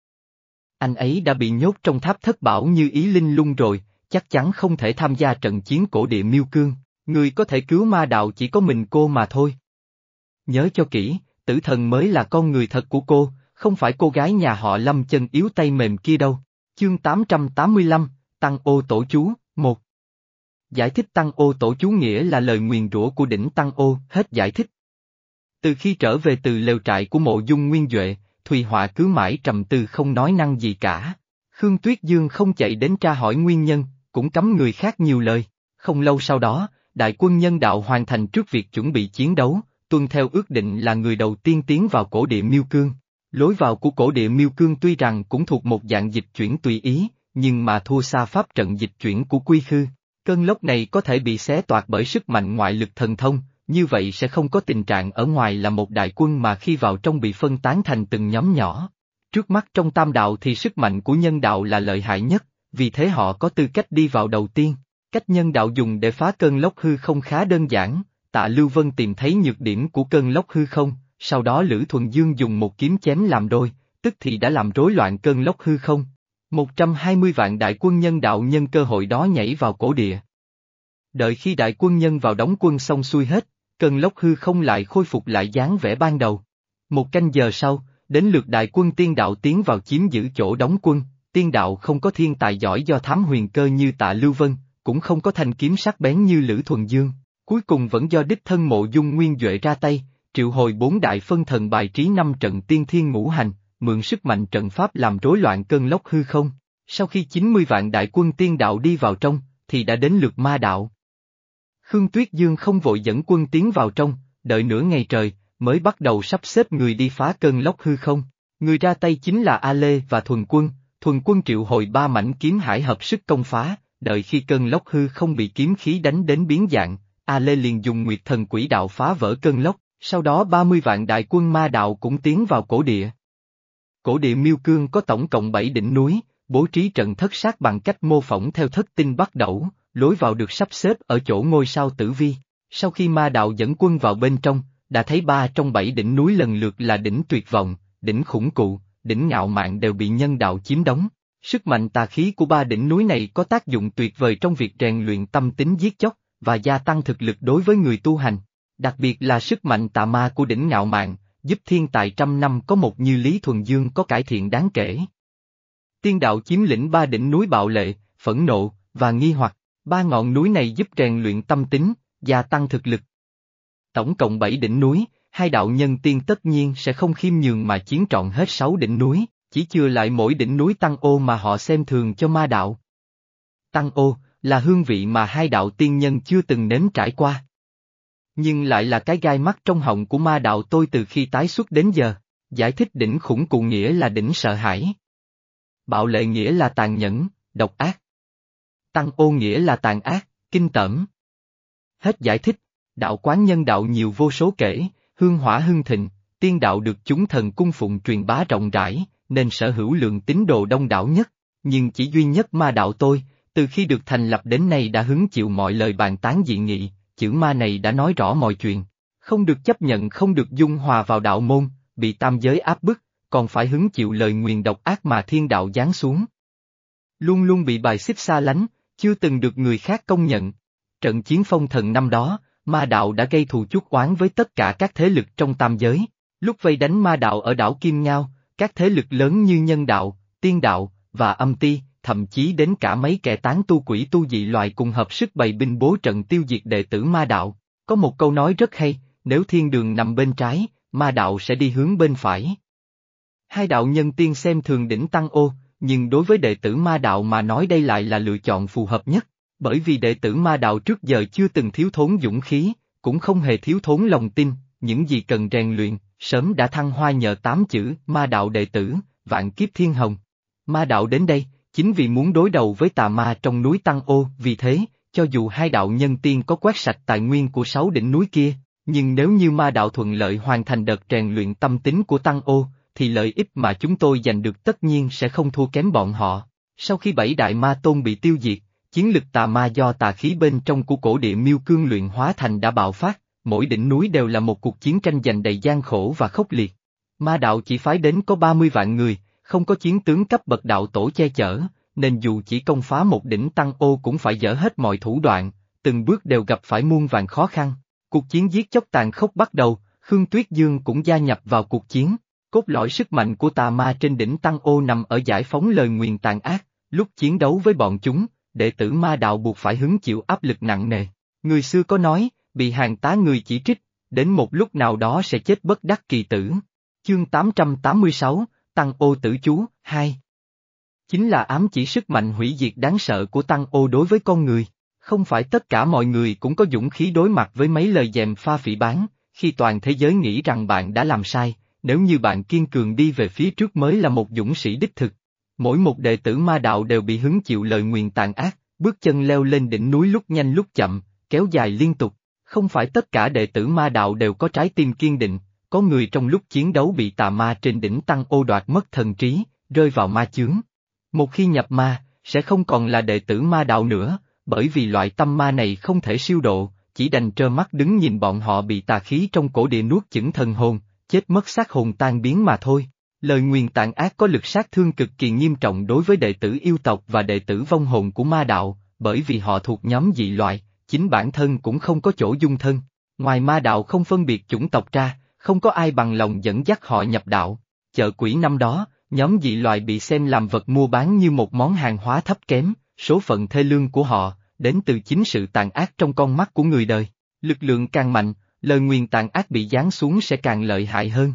Anh ấy đã bị nhốt trong tháp thất bảo như ý linh lung rồi, chắc chắn không thể tham gia trận chiến cổ địa miêu cương, người có thể cứu ma đạo chỉ có mình cô mà thôi. Nhớ cho kỹ, tử thần mới là con người thật của cô, không phải cô gái nhà họ lâm chân yếu tay mềm kia đâu. Chương 885, Tăng ô tổ chú, 1 Giải thích Tăng ô tổ chú nghĩa là lời nguyền rủa của đỉnh Tăng ô, hết giải thích. Từ khi trở về từ lều trại của mộ dung nguyên Duệ, Thùy Họa cứ mãi trầm tư không nói năng gì cả. Khương Tuyết Dương không chạy đến tra hỏi nguyên nhân, cũng cấm người khác nhiều lời. Không lâu sau đó, đại quân nhân đạo hoàn thành trước việc chuẩn bị chiến đấu, tuân theo ước định là người đầu tiên tiến vào cổ địa miêu cương. Lối vào của cổ địa miêu cương tuy rằng cũng thuộc một dạng dịch chuyển tùy ý, nhưng mà thua xa pháp trận dịch chuyển của quy khư. Cơn lốc này có thể bị xé toạc bởi sức mạnh ngoại lực thần thông, như vậy sẽ không có tình trạng ở ngoài là một đại quân mà khi vào trong bị phân tán thành từng nhóm nhỏ. Trước mắt trong tam đạo thì sức mạnh của nhân đạo là lợi hại nhất, vì thế họ có tư cách đi vào đầu tiên. Cách nhân đạo dùng để phá cơn lốc hư không khá đơn giản, tạ Lưu Vân tìm thấy nhược điểm của cơn lốc hư không, sau đó Lữ Thuần Dương dùng một kiếm chém làm đôi, tức thì đã làm rối loạn cơn lốc hư không. 120 vạn đại quân nhân đạo nhân cơ hội đó nhảy vào cổ địa. Đợi khi đại quân nhân vào đóng quân xong xuôi hết, cơn lốc hư không lại khôi phục lại dáng vẻ ban đầu. Một canh giờ sau, đến lượt đại quân tiên đạo tiến vào chiếm giữ chỗ đóng quân, tiên đạo không có thiên tài giỏi do thám huyền cơ như tạ Lưu Vân, cũng không có thanh kiếm sắc bén như Lữ Thuần Dương, cuối cùng vẫn do đích thân mộ dung nguyên Duệ ra tay, triệu hồi bốn đại phân thần bài trí năm trận tiên thiên ngũ hành, mượn sức mạnh trận pháp làm rối loạn cơn lốc hư không. Sau khi 90 vạn đại quân tiên đạo đi vào trong, thì đã đến lượt ma đạo. Khương Tuyết Dương không vội dẫn quân tiến vào trong, đợi nửa ngày trời, mới bắt đầu sắp xếp người đi phá cơn lốc hư không. Người ra tay chính là A Lê và Thuần Quân, Thuần Quân triệu hồi ba mảnh kiếm hải hợp sức công phá, đợi khi cơn lốc hư không bị kiếm khí đánh đến biến dạng, A Lê liền dùng nguyệt thần quỷ đạo phá vỡ cơn lốc, sau đó 30 vạn đại quân ma đạo cũng tiến vào cổ địa. Cổ địa miêu cương có tổng cộng 7 đỉnh núi, bố trí trận thất sát bằng cách mô phỏng theo thất tinh bắt đầu, lối vào được sắp xếp ở chỗ ngôi sao tử vi. Sau khi ma đạo dẫn quân vào bên trong, đã thấy ba trong bảy đỉnh núi lần lượt là đỉnh tuyệt vọng, đỉnh khủng cụ, đỉnh ngạo mạn đều bị nhân đạo chiếm đóng. Sức mạnh tà khí của ba đỉnh núi này có tác dụng tuyệt vời trong việc rèn luyện tâm tính giết chóc, và gia tăng thực lực đối với người tu hành. Đặc biệt là sức mạnh tà ma của đỉnh ngạo mạn, giúp thiên tài trăm năm có một như Lý Thuần Dương có cải thiện đáng kể. Tiên đạo chiếm lĩnh ba đỉnh núi bạo lệ, phẫn nộ, và nghi hoặc, ba ngọn núi này giúp rèn luyện tâm tính, gia tăng thực lực. Tổng cộng bảy đỉnh núi, hai đạo nhân tiên tất nhiên sẽ không khiêm nhường mà chiến trọn hết sáu đỉnh núi, chỉ chưa lại mỗi đỉnh núi tăng ô mà họ xem thường cho ma đạo. Tăng ô, là hương vị mà hai đạo tiên nhân chưa từng nếm trải qua. Nhưng lại là cái gai mắt trong họng của ma đạo tôi từ khi tái xuất đến giờ, giải thích đỉnh khủng cụ nghĩa là đỉnh sợ hãi. Bạo lệ nghĩa là tàn nhẫn, độc ác. Tăng ô nghĩa là tàn ác, kinh tởm. Hết giải thích, đạo quán nhân đạo nhiều vô số kể, hương hỏa hưng thịnh, tiên đạo được chúng thần cung phụng truyền bá rộng rãi, nên sở hữu lượng tín đồ đông đảo nhất, nhưng chỉ duy nhất ma đạo tôi, từ khi được thành lập đến nay đã hứng chịu mọi lời bàn tán dị nghị, chữ ma này đã nói rõ mọi chuyện. Không được chấp nhận không được dung hòa vào đạo môn, bị tam giới áp bức, còn phải hứng chịu lời nguyền độc ác mà thiên đạo giáng xuống. luôn luôn bị bài xích xa lánh, chưa từng được người khác công nhận. Trận chiến phong thần năm đó, ma đạo đã gây thù chuốc oán với tất cả các thế lực trong tam giới. Lúc vây đánh ma đạo ở đảo Kim Ngao, các thế lực lớn như nhân đạo, tiên đạo, và âm ti, thậm chí đến cả mấy kẻ tán tu quỷ tu dị loài cùng hợp sức bày binh bố trận tiêu diệt đệ tử ma đạo. Có một câu nói rất hay, nếu thiên đường nằm bên trái, ma đạo sẽ đi hướng bên phải. Hai đạo nhân tiên xem thường đỉnh tăng ô, nhưng đối với đệ tử ma đạo mà nói đây lại là lựa chọn phù hợp nhất, bởi vì đệ tử ma đạo trước giờ chưa từng thiếu thốn dũng khí, cũng không hề thiếu thốn lòng tin, những gì cần rèn luyện, sớm đã thăng hoa nhờ tám chữ ma đạo đệ tử, vạn kiếp thiên hồng. Ma đạo đến đây, chính vì muốn đối đầu với tà ma trong núi Tăng Ô, vì thế, cho dù hai đạo nhân tiên có quét sạch tài nguyên của sáu đỉnh núi kia, nhưng nếu như ma đạo thuận lợi hoàn thành đợt rèn luyện tâm tính của Tăng Ô, thì lợi ích mà chúng tôi giành được tất nhiên sẽ không thua kém bọn họ. Sau khi bảy đại ma tôn bị tiêu diệt, chiến lực tà ma do tà khí bên trong của cổ địa miêu cương luyện hóa thành đã bạo phát, mỗi đỉnh núi đều là một cuộc chiến tranh giành đầy gian khổ và khốc liệt. Ma đạo chỉ phái đến có 30 vạn người, không có chiến tướng cấp bậc đạo tổ che chở, nên dù chỉ công phá một đỉnh tăng ô cũng phải dở hết mọi thủ đoạn, từng bước đều gặp phải muôn vàng khó khăn. Cuộc chiến giết chóc tàn khốc bắt đầu, Khương Tuyết Dương cũng gia nhập vào cuộc chiến. Cốt lõi sức mạnh của tà ma trên đỉnh Tăng Ô nằm ở giải phóng lời nguyền tàn ác, lúc chiến đấu với bọn chúng, đệ tử ma đạo buộc phải hứng chịu áp lực nặng nề. Người xưa có nói, bị hàng tá người chỉ trích, đến một lúc nào đó sẽ chết bất đắc kỳ tử. Chương 886, Tăng Ô Tử Chú, 2 Chính là ám chỉ sức mạnh hủy diệt đáng sợ của Tăng Ô đối với con người. Không phải tất cả mọi người cũng có dũng khí đối mặt với mấy lời dèm pha phỉ bán, khi toàn thế giới nghĩ rằng bạn đã làm sai, nếu như bạn kiên cường đi về phía trước mới là một dũng sĩ đích thực. Mỗi một đệ tử ma đạo đều bị hứng chịu lời nguyền tàn ác, bước chân leo lên đỉnh núi lúc nhanh lúc chậm, kéo dài liên tục. Không phải tất cả đệ tử ma đạo đều có trái tim kiên định, có người trong lúc chiến đấu bị tà ma trên đỉnh tăng ô đoạt mất thần trí, rơi vào ma chướng. Một khi nhập ma, sẽ không còn là đệ tử ma đạo nữa, bởi vì loại tâm ma này không thể siêu độ, chỉ đành trơ mắt đứng nhìn bọn họ bị tà khí trong cổ địa nuốt chửng thần hồn, chết mất xác hồn tan biến mà thôi. Lời nguyền tàn ác có lực sát thương cực kỳ nghiêm trọng đối với đệ tử yêu tộc và đệ tử vong hồn của ma đạo, bởi vì họ thuộc nhóm dị loại, chính bản thân cũng không có chỗ dung thân. Ngoài ma đạo không phân biệt chủng tộc ra, không có ai bằng lòng dẫn dắt họ nhập đạo. Chợ quỷ năm đó, nhóm dị loại bị xem làm vật mua bán như một món hàng hóa thấp kém, số phận thê lương của họ, đến từ chính sự tàn ác trong con mắt của người đời. Lực lượng càng mạnh, lời nguyền tàn ác bị giáng xuống sẽ càng lợi hại hơn.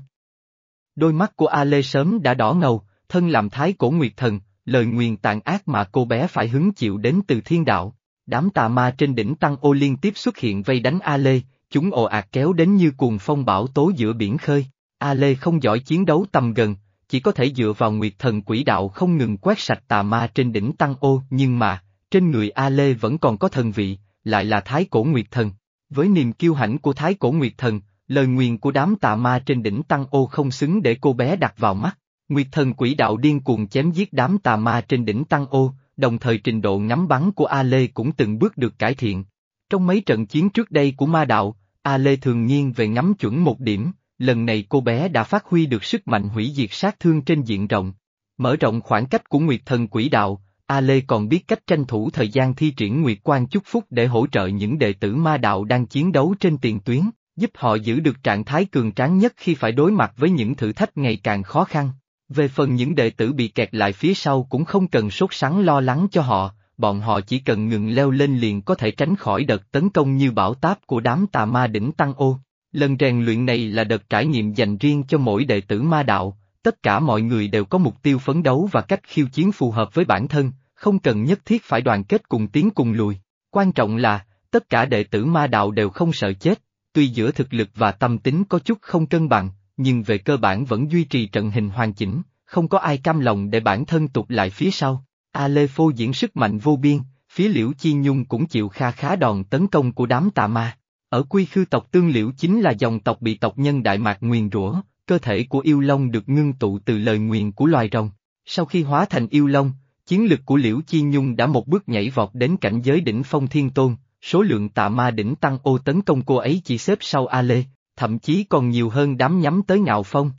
Đôi mắt của A Lê sớm đã đỏ ngầu, thân làm thái cổ nguyệt thần, lời nguyền tàn ác mà cô bé phải hứng chịu đến từ thiên đạo. Đám tà ma trên đỉnh Tăng Ô liên tiếp xuất hiện vây đánh A Lê, chúng ồ ạt kéo đến như cuồng phong bão tố giữa biển khơi. A Lê không giỏi chiến đấu tầm gần, chỉ có thể dựa vào nguyệt thần quỷ đạo không ngừng quét sạch tà ma trên đỉnh Tăng Ô, nhưng mà, trên người A Lê vẫn còn có thần vị, lại là thái cổ nguyệt thần. Với niềm kiêu hãnh của thái cổ nguyệt thần, lời nguyền của đám tà ma trên đỉnh Tăng Ô không xứng để cô bé đặt vào mắt. Nguyệt thần quỷ đạo điên cuồng chém giết đám tà ma trên đỉnh Tăng Ô, đồng thời trình độ ngắm bắn của A Lê cũng từng bước được cải thiện. Trong mấy trận chiến trước đây của ma đạo, A Lê thường nhiên về ngắm chuẩn một điểm, lần này cô bé đã phát huy được sức mạnh hủy diệt sát thương trên diện rộng. Mở rộng khoảng cách của Nguyệt thần quỷ đạo, A Lê còn biết cách tranh thủ thời gian thi triển Nguyệt Quan chúc phúc để hỗ trợ những đệ tử ma đạo đang chiến đấu trên tiền tuyến, giúp họ giữ được trạng thái cường tráng nhất khi phải đối mặt với những thử thách ngày càng khó khăn. Về phần những đệ tử bị kẹt lại phía sau cũng không cần sốt sắng lo lắng cho họ, bọn họ chỉ cần ngừng leo lên liền có thể tránh khỏi đợt tấn công như bão táp của đám tà ma đỉnh tăng ô. Lần rèn luyện này là đợt trải nghiệm dành riêng cho mỗi đệ tử ma đạo, tất cả mọi người đều có mục tiêu phấn đấu và cách khiêu chiến phù hợp với bản thân, không cần nhất thiết phải đoàn kết cùng tiến cùng lùi. Quan trọng là, tất cả đệ tử ma đạo đều không sợ chết, tuy giữa thực lực và tâm tính có chút không cân bằng, nhưng về cơ bản vẫn duy trì trận hình hoàn chỉnh, không có ai cam lòng để bản thân tụt lại phía sau. A Lê Phô diễn sức mạnh vô biên, phía Liễu Chi Nhung cũng chịu kha khá đòn tấn công của đám tà ma. Ở quy khư tộc Tương Liễu chính là dòng tộc bị tộc nhân Đại Mạc nguyền rủa, cơ thể của yêu long được ngưng tụ từ lời nguyền của loài rồng. Sau khi hóa thành yêu long, chiến lực của Liễu Chi Nhung đã một bước nhảy vọt đến cảnh giới đỉnh phong thiên tôn, số lượng tà ma đỉnh tăng ô tấn công cô ấy chỉ xếp sau A Lê, thậm chí còn nhiều hơn đám nhắm tới ngạo phong.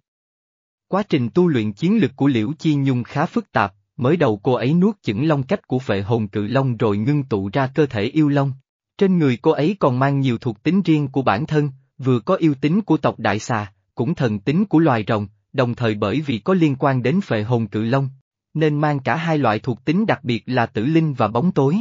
Quá trình tu luyện chiến lực của Liễu Chi Nhung khá phức tạp, mới đầu cô ấy nuốt chửng long cách của vệ hồn cự long rồi ngưng tụ ra cơ thể yêu long. Trên người cô ấy còn mang nhiều thuộc tính riêng của bản thân, vừa có yêu tính của tộc đại xà, cũng thần tính của loài rồng, đồng thời bởi vì có liên quan đến phệ hồn cự long, nên mang cả hai loại thuộc tính đặc biệt là tử linh và bóng tối.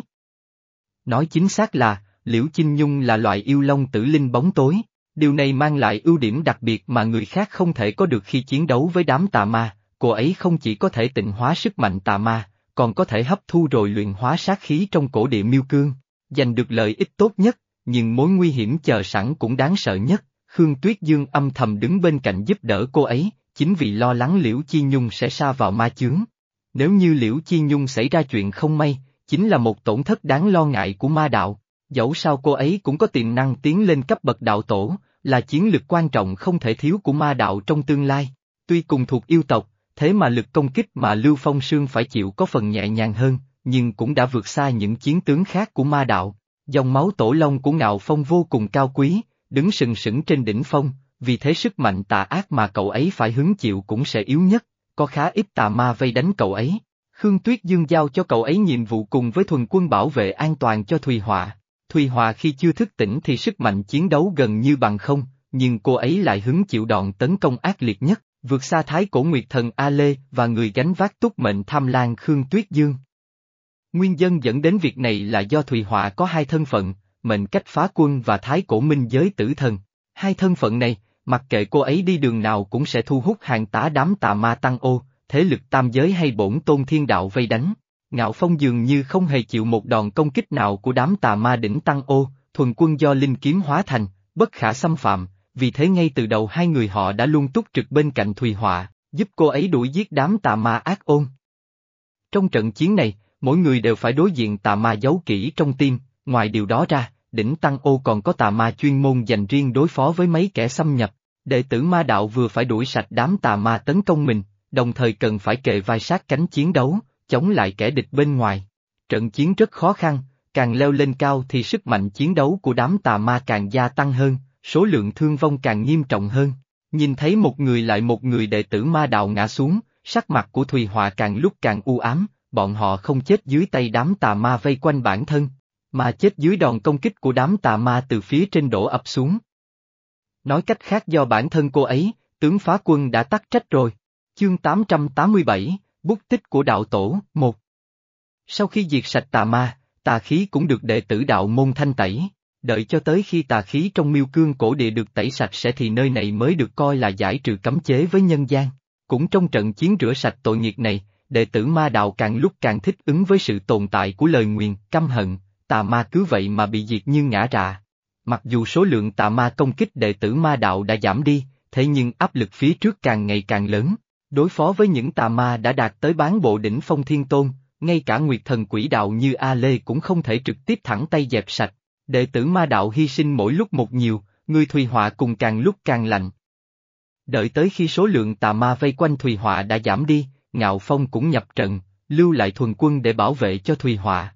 Nói chính xác là, Liễu Chinh Nhung là loại yêu long tử linh bóng tối, điều này mang lại ưu điểm đặc biệt mà người khác không thể có được khi chiến đấu với đám tà ma, cô ấy không chỉ có thể tịnh hóa sức mạnh tà ma, còn có thể hấp thu rồi luyện hóa sát khí trong cổ địa miêu cương, giành được lợi ích tốt nhất, nhưng mối nguy hiểm chờ sẵn cũng đáng sợ nhất. Khương Tuyết Dương âm thầm đứng bên cạnh giúp đỡ cô ấy, chính vì lo lắng Liễu Chi Nhung sẽ sa vào ma chướng. Nếu như Liễu Chi Nhung xảy ra chuyện không may, chính là một tổn thất đáng lo ngại của ma đạo. Dẫu sao cô ấy cũng có tiềm năng tiến lên cấp bậc đạo tổ, là chiến lực quan trọng không thể thiếu của ma đạo trong tương lai. Tuy cùng thuộc yêu tộc, thế mà lực công kích mà Lưu Phong Sương phải chịu có phần nhẹ nhàng hơn, nhưng cũng đã vượt xa những chiến tướng khác của ma đạo. Dòng máu tổ long của ngạo phong vô cùng cao quý, đứng sừng sững trên đỉnh phong, vì thế sức mạnh tà ác mà cậu ấy phải hứng chịu cũng sẽ yếu nhất, có khá ít tà ma vây đánh cậu ấy. Khương Tuyết Dương giao cho cậu ấy nhiệm vụ cùng với thuần quân bảo vệ an toàn cho Thùy Họa. Thùy Họa khi chưa thức tỉnh thì sức mạnh chiến đấu gần như bằng không, nhưng cô ấy lại hứng chịu đòn tấn công ác liệt nhất, vượt xa thái cổ nguyệt thần A Lê và người gánh vác túc mệnh tham lan Khương Tuyết Dương. Nguyên nhân dẫn đến việc này là do Thùy Họa có hai thân phận, mệnh cách phá quân và thái cổ minh giới tử thần. Hai thân phận này, mặc kệ cô ấy đi đường nào cũng sẽ thu hút hàng tả đám tà ma tăng ô, thế lực tam giới hay bổn tôn thiên đạo vây đánh. Ngạo Phong dường như không hề chịu một đòn công kích nào của đám tà ma đỉnh tăng ô, thuần quân do linh kiếm hóa thành, bất khả xâm phạm, vì thế ngay từ đầu hai người họ đã luôn túc trực bên cạnh Thùy Họa, giúp cô ấy đuổi giết đám tà ma ác ôn. Trong trận chiến này, mỗi người đều phải đối diện tà ma giấu kỹ trong tim, ngoài điều đó ra, đỉnh Tăng Ô còn có tà ma chuyên môn dành riêng đối phó với mấy kẻ xâm nhập. Đệ tử ma đạo vừa phải đuổi sạch đám tà ma tấn công mình, đồng thời cần phải kề vai sát cánh chiến đấu, chống lại kẻ địch bên ngoài. Trận chiến rất khó khăn, càng leo lên cao thì sức mạnh chiến đấu của đám tà ma càng gia tăng hơn, số lượng thương vong càng nghiêm trọng hơn. Nhìn thấy một người lại một người đệ tử ma đạo ngã xuống, sắc mặt của Thùy Họa càng lúc càng u ám, bọn họ không chết dưới tay đám tà ma vây quanh bản thân, mà chết dưới đòn công kích của đám tà ma từ phía trên đổ ập xuống. Nói cách khác do bản thân cô ấy, tướng phá quân đã tắt trách rồi. Chương 887, Bút tích của đạo tổ, 1 Sau khi diệt sạch tà ma, tà khí cũng được đệ tử đạo môn thanh tẩy, đợi cho tới khi tà khí trong miêu cương cổ địa được tẩy sạch sẽ thì nơi này mới được coi là giải trừ cấm chế với nhân gian. Cũng trong trận chiến rửa sạch tội nghiệp này, đệ tử ma đạo càng lúc càng thích ứng với sự tồn tại của lời nguyền, căm hận, tà ma cứ vậy mà bị diệt như ngã rạ. Mặc dù số lượng tà ma công kích đệ tử ma đạo đã giảm đi, thế nhưng áp lực phía trước càng ngày càng lớn. Đối phó với những tà ma đã đạt tới bán bộ đỉnh phong thiên tôn, ngay cả nguyệt thần quỷ đạo như A Lê cũng không thể trực tiếp thẳng tay dẹp sạch. Đệ tử ma đạo hy sinh mỗi lúc một nhiều, người Thùy Họa cùng càng lúc càng lạnh. Đợi tới khi số lượng tà ma vây quanh Thùy Họa đã giảm đi, Ngạo Phong cũng nhập trận, lưu lại thuần quân để bảo vệ cho Thùy Họa.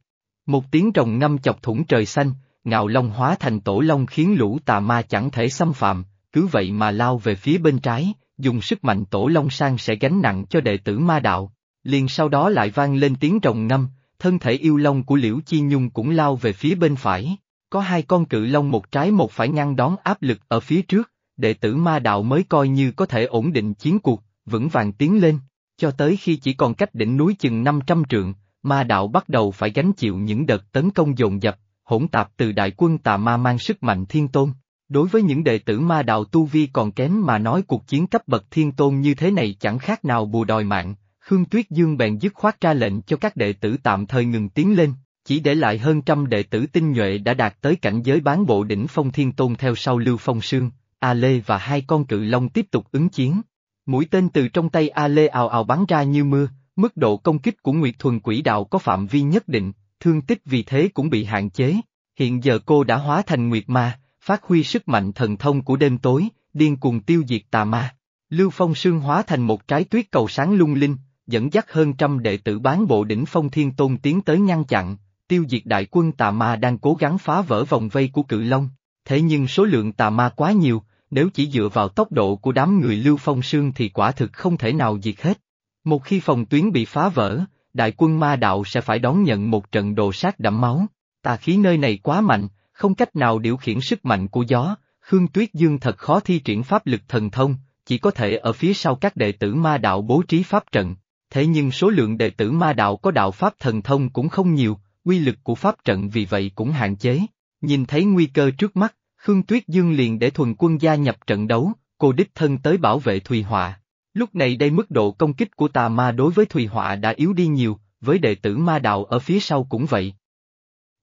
Một tiếng rồng ngâm chọc thủng trời xanh, Ngạo Long hóa thành tổ long khiến lũ tà ma chẳng thể xâm phạm, cứ vậy mà lao về phía bên trái, dùng sức mạnh tổ long sang sẽ gánh nặng cho đệ tử ma đạo. Liền sau đó lại vang lên tiếng rồng ngâm, thân thể yêu long của Liễu Chi Nhung cũng lao về phía bên phải. Có hai con cự long một trái một phải ngăn đón áp lực ở phía trước, đệ tử ma đạo mới coi như có thể ổn định chiến cuộc, vững vàng tiến lên, cho tới khi chỉ còn cách đỉnh núi chừng 500 trượng, ma đạo bắt đầu phải gánh chịu những đợt tấn công dồn dập, hỗn tạp từ đại quân tà ma mang sức mạnh thiên tôn. Đối với những đệ tử ma đạo tu vi còn kém mà nói cuộc chiến cấp bậc thiên tôn như thế này chẳng khác nào bù đòi mạng, Khương Tuyết Dương bèn dứt khoát ra lệnh cho các đệ tử tạm thời ngừng tiến lên, chỉ để lại hơn trăm đệ tử tinh nhuệ đã đạt tới cảnh giới bán bộ đỉnh phong thiên tôn theo sau Lưu Phong Sương, A Lê và hai con cự long tiếp tục ứng chiến. Mũi tên từ trong tay A Lê ào ào bắn ra như mưa, mức độ công kích của Nguyệt Thuần Quỷ Đạo có phạm vi nhất định, thương tích vì thế cũng bị hạn chế. Hiện giờ cô đã hóa thành Nguyệt Ma, phát huy sức mạnh thần thông của đêm tối, điên cuồng tiêu diệt tà ma. Lưu Phong Sương hóa thành một trái tuyết cầu sáng lung linh, dẫn dắt hơn trăm đệ tử bán bộ đỉnh phong thiên tôn tiến tới ngăn chặn, tiêu diệt đại quân tà ma đang cố gắng phá vỡ vòng vây của cự long. Thế nhưng số lượng tà ma quá nhiều, nếu chỉ dựa vào tốc độ của đám người Lưu Phong Sương thì quả thực không thể nào diệt hết. Một khi phòng tuyến bị phá vỡ, đại quân ma đạo sẽ phải đón nhận một trận đồ sát đẫm máu. Tà khí nơi này quá mạnh, không cách nào điều khiển sức mạnh của gió, Khương Tuyết Dương thật khó thi triển pháp lực thần thông, chỉ có thể ở phía sau các đệ tử ma đạo bố trí pháp trận. Thế nhưng số lượng đệ tử ma đạo có đạo pháp thần thông cũng không nhiều, quy lực của pháp trận vì vậy cũng hạn chế. Nhìn thấy nguy cơ trước mắt, Khương Tuyết Dương liền để thuần quân gia nhập trận đấu, cô đích thân tới bảo vệ Thùy Họa. Lúc này đây mức độ công kích của tà ma đối với Thùy Họa đã yếu đi nhiều, với đệ tử ma đạo ở phía sau cũng vậy.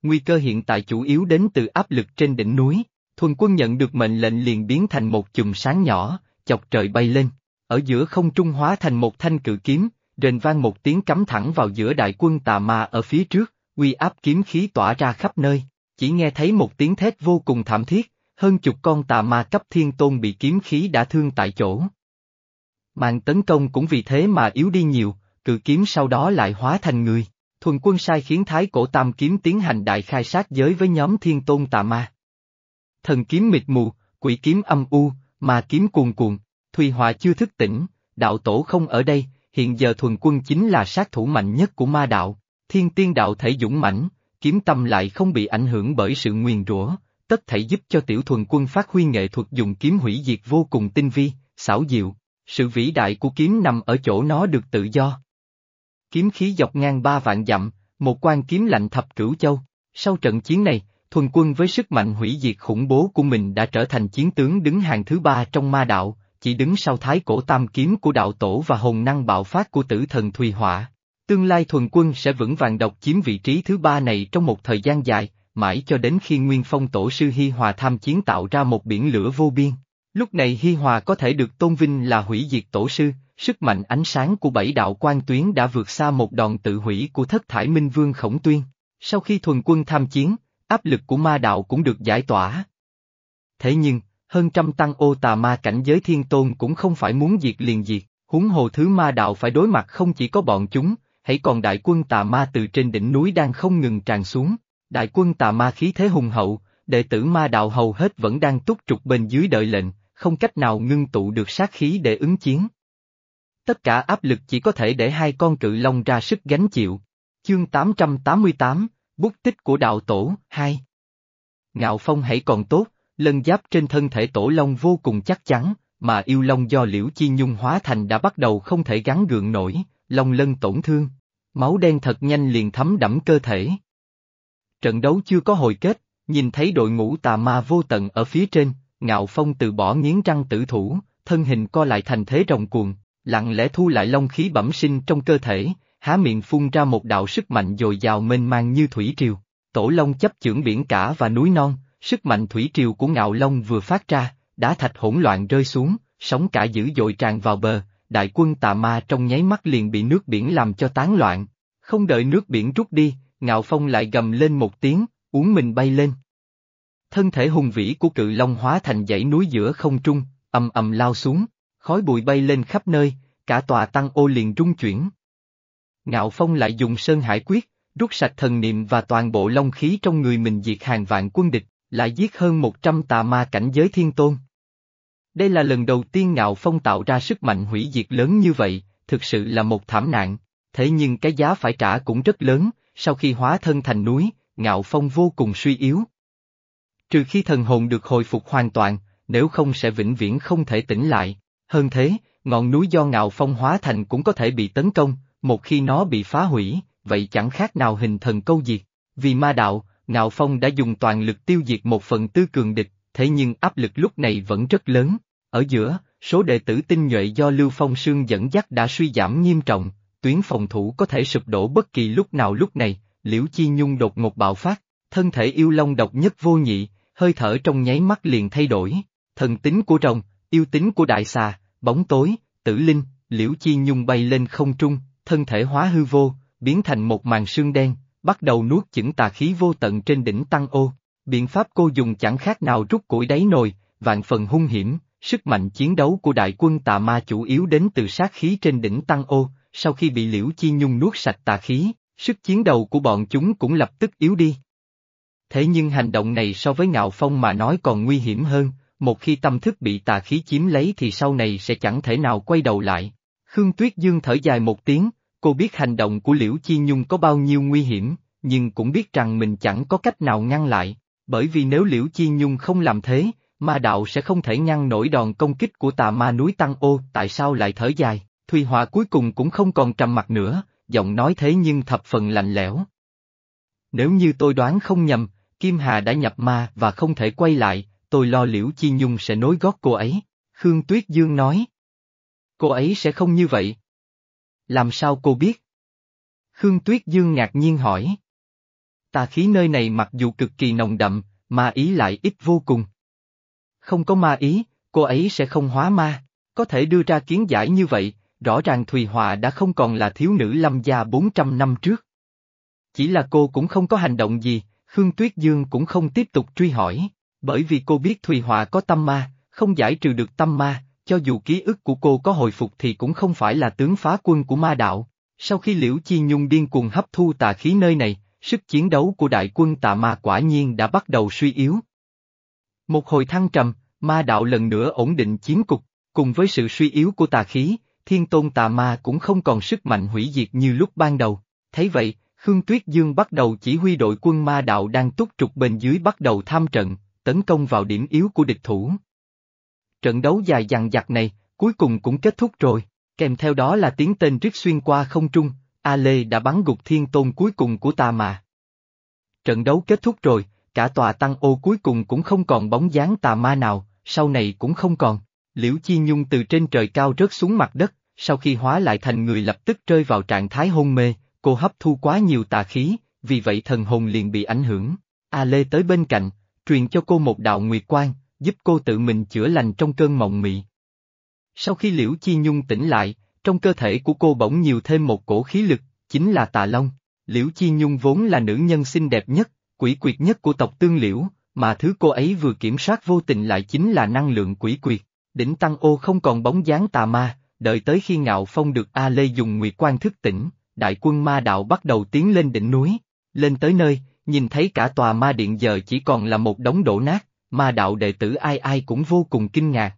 Nguy cơ hiện tại chủ yếu đến từ áp lực trên đỉnh núi, thuần quân nhận được mệnh lệnh liền biến thành một chùm sáng nhỏ, chọc trời bay lên, ở giữa không trung hóa thành một thanh cự kiếm, rền vang một tiếng cắm thẳng vào giữa đại quân tà ma ở phía trước, uy áp kiếm khí tỏa ra khắp nơi, chỉ nghe thấy một tiếng thét vô cùng thảm thiết, hơn chục con tà ma cấp thiên tôn bị kiếm khí đã thương tại chỗ. Mạng tấn công cũng vì thế mà yếu đi nhiều, cự kiếm sau đó lại hóa thành người. Thuần quân sai khiến Thái Cổ Tam Kiếm tiến hành đại khai sát giới với nhóm thiên tôn tà ma. Thần kiếm mịt mù, quỷ kiếm âm u, ma kiếm cuồn cuộn, Thùy Họa chưa thức tỉnh, đạo tổ không ở đây, hiện giờ thuần quân chính là sát thủ mạnh nhất của ma đạo, thiên tiên đạo thể dũng mãnh, kiếm tâm lại không bị ảnh hưởng bởi sự nguyền rủa, tất thảy giúp cho tiểu thuần quân phát huy nghệ thuật dùng kiếm hủy diệt vô cùng tinh vi, xảo diệu, sự vĩ đại của kiếm nằm ở chỗ nó được tự do. Kiếm khí dọc ngang ba vạn dặm, một quan kiếm lạnh thập cửu châu, sau trận chiến này, thuần quân với sức mạnh hủy diệt khủng bố của mình đã trở thành chiến tướng đứng hàng thứ ba trong ma đạo, chỉ đứng sau thái cổ tam kiếm của đạo tổ và hồn năng bạo phát của tử thần Thùy Hỏa. Tương lai thuần quân sẽ vững vàng độc chiếm vị trí thứ ba này trong một thời gian dài, mãi cho đến khi Nguyên Phong Tổ sư Hi Hòa tham chiến tạo ra một biển lửa vô biên. Lúc này Hi Hòa có thể được tôn vinh là hủy diệt tổ sư, sức mạnh ánh sáng của bảy đạo quan tuyến đã vượt xa một đòn tự hủy của thất thải minh vương khổng tuyên. Sau khi thuần quân tham chiến, áp lực của ma đạo cũng được giải tỏa. Thế nhưng, hơn trăm tăng ô tà ma cảnh giới thiên tôn cũng không phải muốn diệt liền diệt, huống hồ thứ ma đạo phải đối mặt không chỉ có bọn chúng, hãy còn đại quân tà ma từ trên đỉnh núi đang không ngừng tràn xuống. Đại quân tà ma khí thế hùng hậu, đệ tử ma đạo hầu hết vẫn đang túc trục bên dưới đợi lệnh, không cách nào ngưng tụ được sát khí để ứng chiến. Tất cả áp lực chỉ có thể để hai con cự long ra sức gánh chịu. Chương 888, Bút tích của đạo tổ, 2 Ngạo phong hãy còn tốt, lân giáp trên thân thể tổ long vô cùng chắc chắn, mà yêu long do liễu chi nhung hóa thành đã bắt đầu không thể gắn gượng nổi, long lân tổn thương. Máu đen thật nhanh liền thấm đẫm cơ thể. Trận đấu chưa có hồi kết, nhìn thấy đội ngũ tà ma vô tận ở phía trên, ngạo phong từ bỏ nghiến răng tử thủ, thân hình co lại thành thế rồng cuồng, lặng lẽ thu lại long khí bẩm sinh trong cơ thể, há miệng phun ra một đạo sức mạnh dồi dào mênh mang như thủy triều. Tổ long chấp chưởng biển cả và núi non, sức mạnh thủy triều của ngạo long vừa phát ra, đá thạch hỗn loạn rơi xuống, sóng cả dữ dội tràn vào bờ, đại quân tà ma trong nháy mắt liền bị nước biển làm cho tán loạn. Không đợi nước biển rút đi, ngạo phong lại gầm lên một tiếng, uống mình bay lên. Thân thể hùng vĩ của cự long hóa thành dãy núi giữa không trung, ầm ầm lao xuống, khói bụi bay lên khắp nơi, cả tòa tăng ô liền rung chuyển. Ngạo phong lại dùng sơn hải quyết, rút sạch thần niệm và toàn bộ long khí trong người mình diệt hàng vạn quân địch, lại giết hơn một trăm tà ma cảnh giới thiên tôn. Đây là lần đầu tiên Ngạo Phong tạo ra sức mạnh hủy diệt lớn như vậy, thực sự là một thảm nạn, thế nhưng cái giá phải trả cũng rất lớn, sau khi hóa thân thành núi, Ngạo Phong vô cùng suy yếu. Trừ khi thần hồn được hồi phục hoàn toàn, nếu không sẽ vĩnh viễn không thể tỉnh lại, hơn thế, ngọn núi do Ngạo Phong hóa thành cũng có thể bị tấn công, một khi nó bị phá hủy, vậy chẳng khác nào hình thần câu diệt. Vì ma đạo, Ngạo Phong đã dùng toàn lực tiêu diệt một phần tư cường địch, thế nhưng áp lực lúc này vẫn rất lớn. Ở giữa, số đệ tử tinh nhuệ do Lưu Phong Sương dẫn dắt đã suy giảm nghiêm trọng, tuyến phòng thủ có thể sụp đổ bất kỳ lúc nào lúc này, Liễu Chi Nhung đột ngột bạo phát, thân thể yêu long độc nhất vô nhị, hơi thở trong nháy mắt liền thay đổi, thần tính của rồng, yêu tính của đại xà, bóng tối, tử linh, Liễu Chi Nhung bay lên không trung, thân thể hóa hư vô, biến thành một màn sương đen, bắt đầu nuốt chửng tà khí vô tận trên đỉnh tăng ô. Biện pháp cô dùng chẳng khác nào rút củi đáy nồi, vạn phần hung hiểm, sức mạnh chiến đấu của đại quân tà ma chủ yếu đến từ sát khí trên đỉnh tăng ô, sau khi bị liễu chi nhung nuốt sạch tà khí, sức chiến đầu của bọn chúng cũng lập tức yếu đi. Thế nhưng hành động này so với ngạo phong mà nói còn nguy hiểm hơn, một khi tâm thức bị tà khí chiếm lấy thì sau này sẽ chẳng thể nào quay đầu lại. Khương Tuyết Dương thở dài một tiếng, Cô biết hành động của Liễu Chi Nhung có bao nhiêu nguy hiểm, nhưng cũng biết rằng mình chẳng có cách nào ngăn lại, bởi vì nếu Liễu Chi Nhung không làm thế, ma đạo sẽ không thể ngăn nổi đòn công kích của tà ma núi Tăng Ô, tại sao lại thở dài, Thùy hòa cuối cùng cũng không còn trầm mặt nữa, giọng nói thế nhưng thập phần lạnh lẽo. Nếu như tôi đoán không nhầm, Kim Hà đã nhập ma và không thể quay lại, tôi lo Liễu Chi Nhung sẽ nối gót cô ấy, Khương Tuyết Dương nói. Cô ấy sẽ không như vậy. Làm sao cô biết? Khương Tuyết Dương ngạc nhiên hỏi. Tà khí nơi này mặc dù cực kỳ nồng đậm, ma ý lại ít vô cùng. Không có ma ý, cô ấy sẽ không hóa ma, có thể đưa ra kiến giải như vậy, rõ ràng Thùy Hòa đã không còn là thiếu nữ lâm gia 400 năm trước. Chỉ là cô cũng không có hành động gì, Khương Tuyết Dương cũng không tiếp tục truy hỏi, bởi vì cô biết Thùy Họa có tâm ma, không giải trừ được tâm ma, cho dù ký ức của cô có hồi phục thì cũng không phải là tướng phá quân của ma đạo. Sau khi Liễu Chi Nhung điên cuồng hấp thu tà khí nơi này, sức chiến đấu của đại quân tà ma quả nhiên đã bắt đầu suy yếu. Một hồi thăng trầm, ma đạo lần nữa ổn định chiến cục, cùng với sự suy yếu của tà khí, thiên tôn tà ma cũng không còn sức mạnh hủy diệt như lúc ban đầu. Thấy vậy, Khương Tuyết Dương bắt đầu chỉ huy đội quân ma đạo đang túc trục bên dưới bắt đầu tham trận, tấn công vào điểm yếu của địch thủ. Trận đấu dài dằng dặc này, cuối cùng cũng kết thúc rồi, kèm theo đó là tiếng tên rít xuyên qua không trung, A Lê đã bắn gục thiên tôn cuối cùng của ta mà. Trận đấu kết thúc rồi, cả tòa tăng ô cuối cùng cũng không còn bóng dáng tà ma nào, sau này cũng không còn. Liễu Chi Nhung từ trên trời cao rớt xuống mặt đất, sau khi hóa lại thành người lập tức rơi vào trạng thái hôn mê, cô hấp thu quá nhiều tà khí, vì vậy thần hồn liền bị ảnh hưởng. A Lê tới bên cạnh, truyền cho cô một đạo nguyệt quang, giúp cô tự mình chữa lành trong cơn mộng mị. Sau khi Liễu Chi Nhung tỉnh lại, trong cơ thể của cô bỗng nhiều thêm một cổ khí lực, chính là tà long. Liễu Chi Nhung vốn là nữ nhân xinh đẹp nhất, quỷ quyệt nhất của tộc Tương Liễu, mà thứ cô ấy vừa kiểm soát vô tình lại chính là năng lượng quỷ quyệt. Đỉnh Tăng Ô không còn bóng dáng tà ma, đợi tới khi ngạo phong được A Lê dùng nguyệt quan thức tỉnh, đại quân ma đạo bắt đầu tiến lên đỉnh núi. Lên tới nơi, nhìn thấy cả tòa ma điện giờ chỉ còn là một đống đổ nát, ma đạo đệ tử ai ai cũng vô cùng kinh ngạc.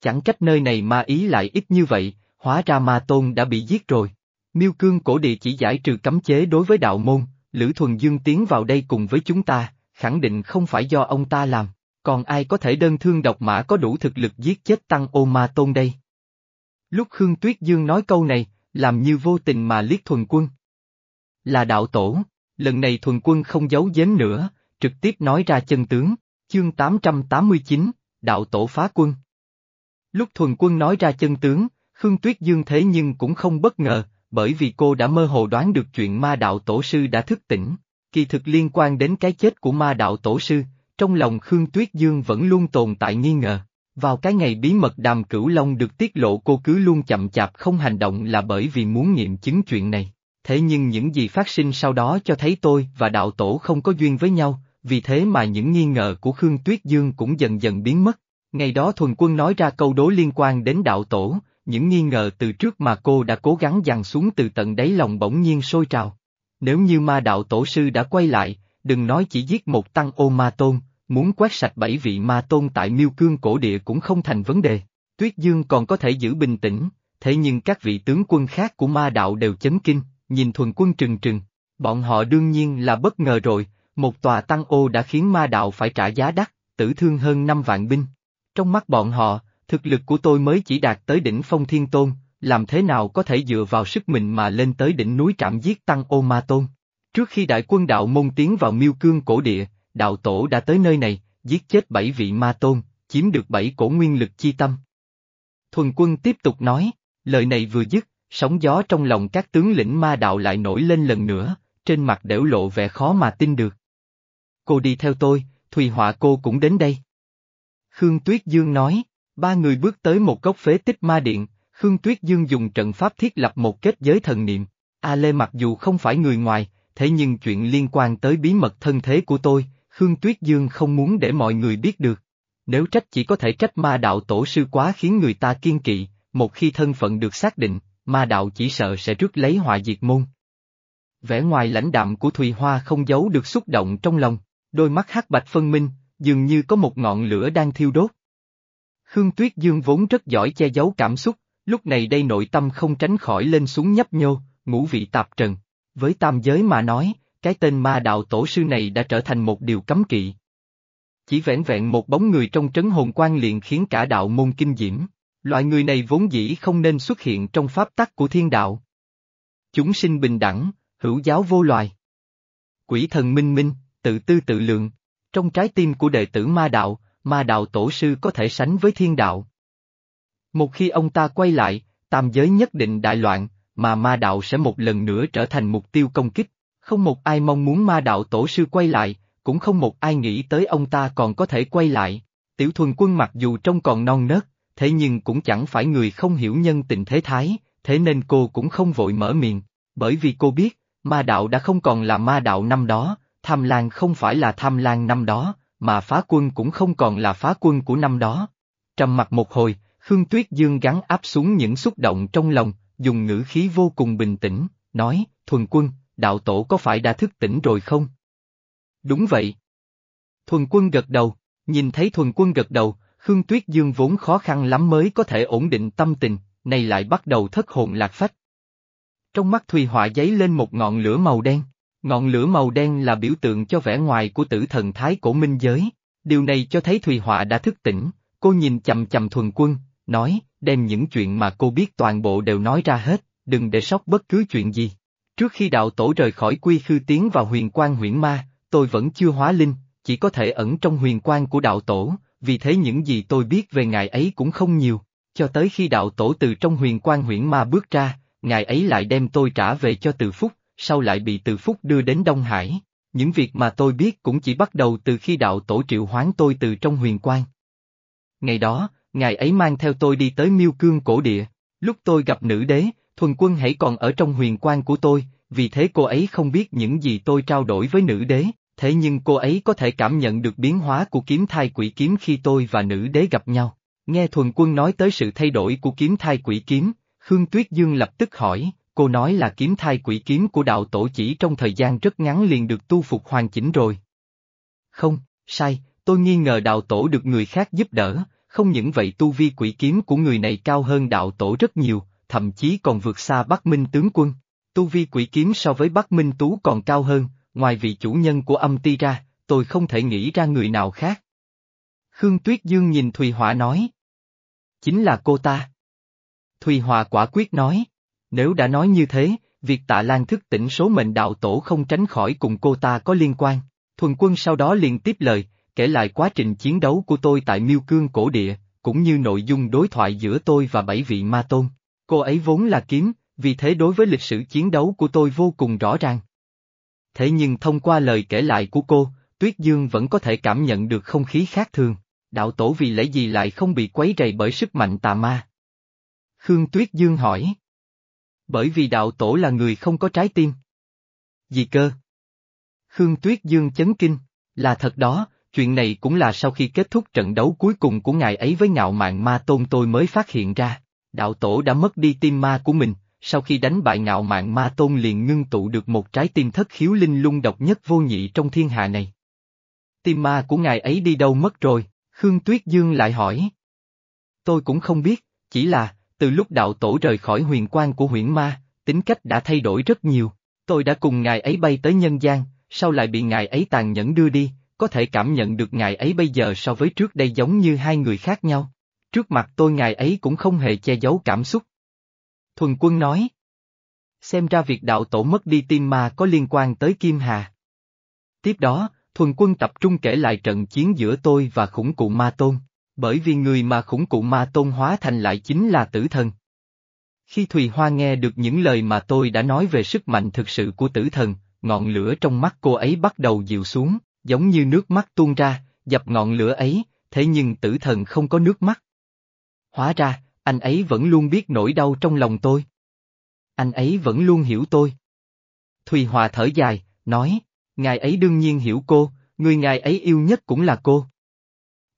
Chẳng trách nơi này ma ý lại ít như vậy, hóa ra ma tôn đã bị giết rồi. Miêu cương cổ địa chỉ giải trừ cấm chế đối với đạo môn, Lữ Thuần Dương tiến vào đây cùng với chúng ta, khẳng định không phải do ông ta làm, còn ai có thể đơn thương độc mã có đủ thực lực giết chết tăng ô ma tôn đây? Lúc Khương Tuyết Dương nói câu này, làm như vô tình mà liếc thuần quân. Là đạo tổ, lần này thuần quân không giấu giếm nữa, trực tiếp nói ra chân tướng, chương 889, đạo tổ phá quân. Lúc thuần quân nói ra chân tướng, Khương Tuyết Dương thế nhưng cũng không bất ngờ, bởi vì cô đã mơ hồ đoán được chuyện ma đạo tổ sư đã thức tỉnh. Kỳ thực liên quan đến cái chết của ma đạo tổ sư, trong lòng Khương Tuyết Dương vẫn luôn tồn tại nghi ngờ. Vào cái ngày bí mật đàm cửu long được tiết lộ cô cứ luôn chậm chạp không hành động là bởi vì muốn nghiệm chứng chuyện này. Thế nhưng những gì phát sinh sau đó cho thấy tôi và đạo tổ không có duyên với nhau, vì thế mà những nghi ngờ của Khương Tuyết Dương cũng dần dần biến mất. Ngày đó thuần quân nói ra câu đối liên quan đến đạo tổ, những nghi ngờ từ trước mà cô đã cố gắng dằn xuống từ tận đáy lòng bỗng nhiên sôi trào. Nếu như ma đạo tổ sư đã quay lại, đừng nói chỉ giết một tăng ô ma tôn, muốn quét sạch bảy vị ma tôn tại miêu cương cổ địa cũng không thành vấn đề. Tuyết Dương còn có thể giữ bình tĩnh, thế nhưng các vị tướng quân khác của ma đạo đều chấn kinh, nhìn thuần quân trừng trừng. Bọn họ đương nhiên là bất ngờ rồi, một tòa tăng ô đã khiến ma đạo phải trả giá đắt, tử thương hơn năm vạn binh. Trong mắt bọn họ, thực lực của tôi mới chỉ đạt tới đỉnh phong thiên tôn, làm thế nào có thể dựa vào sức mình mà lên tới đỉnh núi trạm giết tăng ô ma tôn. Trước khi đại quân đạo môn tiến vào miêu cương cổ địa, đạo tổ đã tới nơi này, giết chết bảy vị ma tôn, chiếm được bảy cổ nguyên lực chi tâm. Thuần quân tiếp tục nói, lời này vừa dứt, sóng gió trong lòng các tướng lĩnh ma đạo lại nổi lên lần nữa, trên mặt đểu lộ vẻ khó mà tin được. Cô đi theo tôi, Thùy Họa cô cũng đến đây. Khương Tuyết Dương nói, ba người bước tới một góc phế tích ma điện, Khương Tuyết Dương dùng trận pháp thiết lập một kết giới thần niệm. A Lê mặc dù không phải người ngoài, thế nhưng chuyện liên quan tới bí mật thân thế của tôi, Khương Tuyết Dương không muốn để mọi người biết được. Nếu trách chỉ có thể trách ma đạo tổ sư quá khiến người ta kiên kỵ, một khi thân phận được xác định, ma đạo chỉ sợ sẽ rước lấy họa diệt môn. Vẻ ngoài lãnh đạm của Thùy Hoa không giấu được xúc động trong lòng, đôi mắt hắc bạch phân minh, dường như có một ngọn lửa đang thiêu đốt. Khương Tuyết Dương vốn rất giỏi che giấu cảm xúc, lúc này đây nội tâm không tránh khỏi lên xuống nhấp nhô, ngũ vị tạp trần. Với tam giới mà nói, cái tên ma đạo tổ sư này đã trở thành một điều cấm kỵ. Chỉ vẹn vẹn một bóng người trong trấn hồn quan liền khiến cả đạo môn kinh diễm. Loại người này vốn dĩ không nên xuất hiện trong pháp tắc của thiên đạo. Chúng sinh bình đẳng, hữu giáo vô loài. Quỷ thần minh minh, tự tư tự lượng. Trong trái tim của đệ tử ma đạo, ma đạo tổ sư có thể sánh với thiên đạo. Một khi ông ta quay lại, tam giới nhất định đại loạn, mà ma đạo sẽ một lần nữa trở thành mục tiêu công kích. Không một ai mong muốn ma đạo tổ sư quay lại, cũng không một ai nghĩ tới ông ta còn có thể quay lại. Tiểu thuần quân mặc dù trông còn non nớt, thế nhưng cũng chẳng phải người không hiểu nhân tình thế thái, thế nên cô cũng không vội mở miệng, bởi vì cô biết, ma đạo đã không còn là ma đạo năm đó, tham lan không phải là tham lan năm đó, mà phá quân cũng không còn là phá quân của năm đó. Trầm mặt một hồi, Khương Tuyết Dương gắn áp xuống những xúc động trong lòng, dùng ngữ khí vô cùng bình tĩnh, nói, thuần quân, đạo tổ có phải đã thức tỉnh rồi không? Đúng vậy. Thuần quân gật đầu, nhìn thấy thuần quân gật đầu, Khương Tuyết Dương vốn khó khăn lắm mới có thể ổn định tâm tình, nay lại bắt đầu thất hồn lạc phách. Trong mắt Thùy Họa giấy lên một ngọn lửa màu đen, ngọn lửa màu đen là biểu tượng cho vẻ ngoài của tử thần thái cổ minh giới, điều này cho thấy Thùy Họa đã thức tỉnh, cô nhìn chầm chầm thuần quân, nói, đem những chuyện mà cô biết toàn bộ đều nói ra hết, đừng để sót bất cứ chuyện gì. Trước khi đạo tổ rời khỏi quy khư tiến vào huyền quan huyễn ma, tôi vẫn chưa hóa linh, chỉ có thể ẩn trong huyền quan của đạo tổ, vì thế những gì tôi biết về ngài ấy cũng không nhiều, cho tới khi đạo tổ từ trong huyền quan huyễn ma bước ra, ngài ấy lại đem tôi trả về cho từ phúc, sau lại bị từ phúc đưa đến Đông Hải. Những việc mà tôi biết cũng chỉ bắt đầu từ khi đạo tổ triệu hoán tôi từ trong huyền quan. Ngày đó, ngài ấy mang theo tôi đi tới miêu cương cổ địa, lúc tôi gặp nữ đế, thuần quân hãy còn ở trong huyền quan của tôi, vì thế cô ấy không biết những gì tôi trao đổi với nữ đế, thế nhưng cô ấy có thể cảm nhận được biến hóa của kiếm thai quỷ kiếm khi tôi và nữ đế gặp nhau. Nghe thuần quân nói tới sự thay đổi của kiếm thai quỷ kiếm, Khương Tuyết Dương lập tức hỏi, cô nói là kiếm thai quỷ kiếm của đạo tổ chỉ trong thời gian rất ngắn liền được tu phục hoàn chỉnh rồi. Không, sai, tôi nghi ngờ đạo tổ được người khác giúp đỡ, không những vậy tu vi quỷ kiếm của người này cao hơn đạo tổ rất nhiều, thậm chí còn vượt xa Bắc Minh tướng quân. Tu vi quỷ kiếm so với Bắc Minh Tú còn cao hơn, ngoài vị chủ nhân của âm ti ra, tôi không thể nghĩ ra người nào khác. Khương Tuyết Dương nhìn Thùy Hỏa nói. Chính là cô ta. Thùy hòa quả quyết nói. Nếu đã nói như thế, việc tạ lan thức tỉnh số mệnh đạo tổ không tránh khỏi cùng cô ta có liên quan. Thuần quân sau đó liền tiếp lời, kể lại quá trình chiến đấu của tôi tại Miêu Cương cổ địa, cũng như nội dung đối thoại giữa tôi và bảy vị ma tôn. Cô ấy vốn là kiếm, vì thế đối với lịch sử chiến đấu của tôi vô cùng rõ ràng. Thế nhưng thông qua lời kể lại của cô, Tuyết Dương vẫn có thể cảm nhận được không khí khác thường. Đạo tổ vì lẽ gì lại không bị quấy rầy bởi sức mạnh tà ma? Khương Tuyết Dương hỏi. Bởi vì đạo tổ là người không có trái tim. Gì cơ? Khương Tuyết Dương chấn kinh, là thật đó, chuyện này cũng là sau khi kết thúc trận đấu cuối cùng của ngài ấy với ngạo mạn ma tôn tôi mới phát hiện ra. Đạo tổ đã mất đi tim ma của mình, sau khi đánh bại ngạo mạn ma tôn liền ngưng tụ được một trái tim thất khiếu linh lung độc nhất vô nhị trong thiên hạ này. Tim ma của ngài ấy đi đâu mất rồi, Khương Tuyết Dương lại hỏi. Tôi cũng không biết, chỉ là, từ lúc đạo tổ rời khỏi huyền quan của Huyền ma, tính cách đã thay đổi rất nhiều. Tôi đã cùng ngài ấy bay tới nhân gian, sau lại bị ngài ấy tàn nhẫn đưa đi, có thể cảm nhận được ngài ấy bây giờ so với trước đây giống như hai người khác nhau. Trước mặt tôi ngài ấy cũng không hề che giấu cảm xúc. Thuần quân nói. Xem ra việc đạo tổ mất đi tim ma có liên quan tới Kim Hà. Tiếp đó, thuần quân tập trung kể lại trận chiến giữa tôi và khủng cụ ma tôn, bởi vì người mà khủng cụ ma tôn hóa thành lại chính là tử thần. Khi Thùy Hoa nghe được những lời mà tôi đã nói về sức mạnh thực sự của tử thần, ngọn lửa trong mắt cô ấy bắt đầu dịu xuống, giống như nước mắt tuôn ra, dập ngọn lửa ấy, thế nhưng tử thần không có nước mắt. Hóa ra, anh ấy vẫn luôn biết nỗi đau trong lòng tôi. Anh ấy vẫn luôn hiểu tôi. Thùy Hòa thở dài, nói, ngài ấy đương nhiên hiểu cô, người ngài ấy yêu nhất cũng là cô.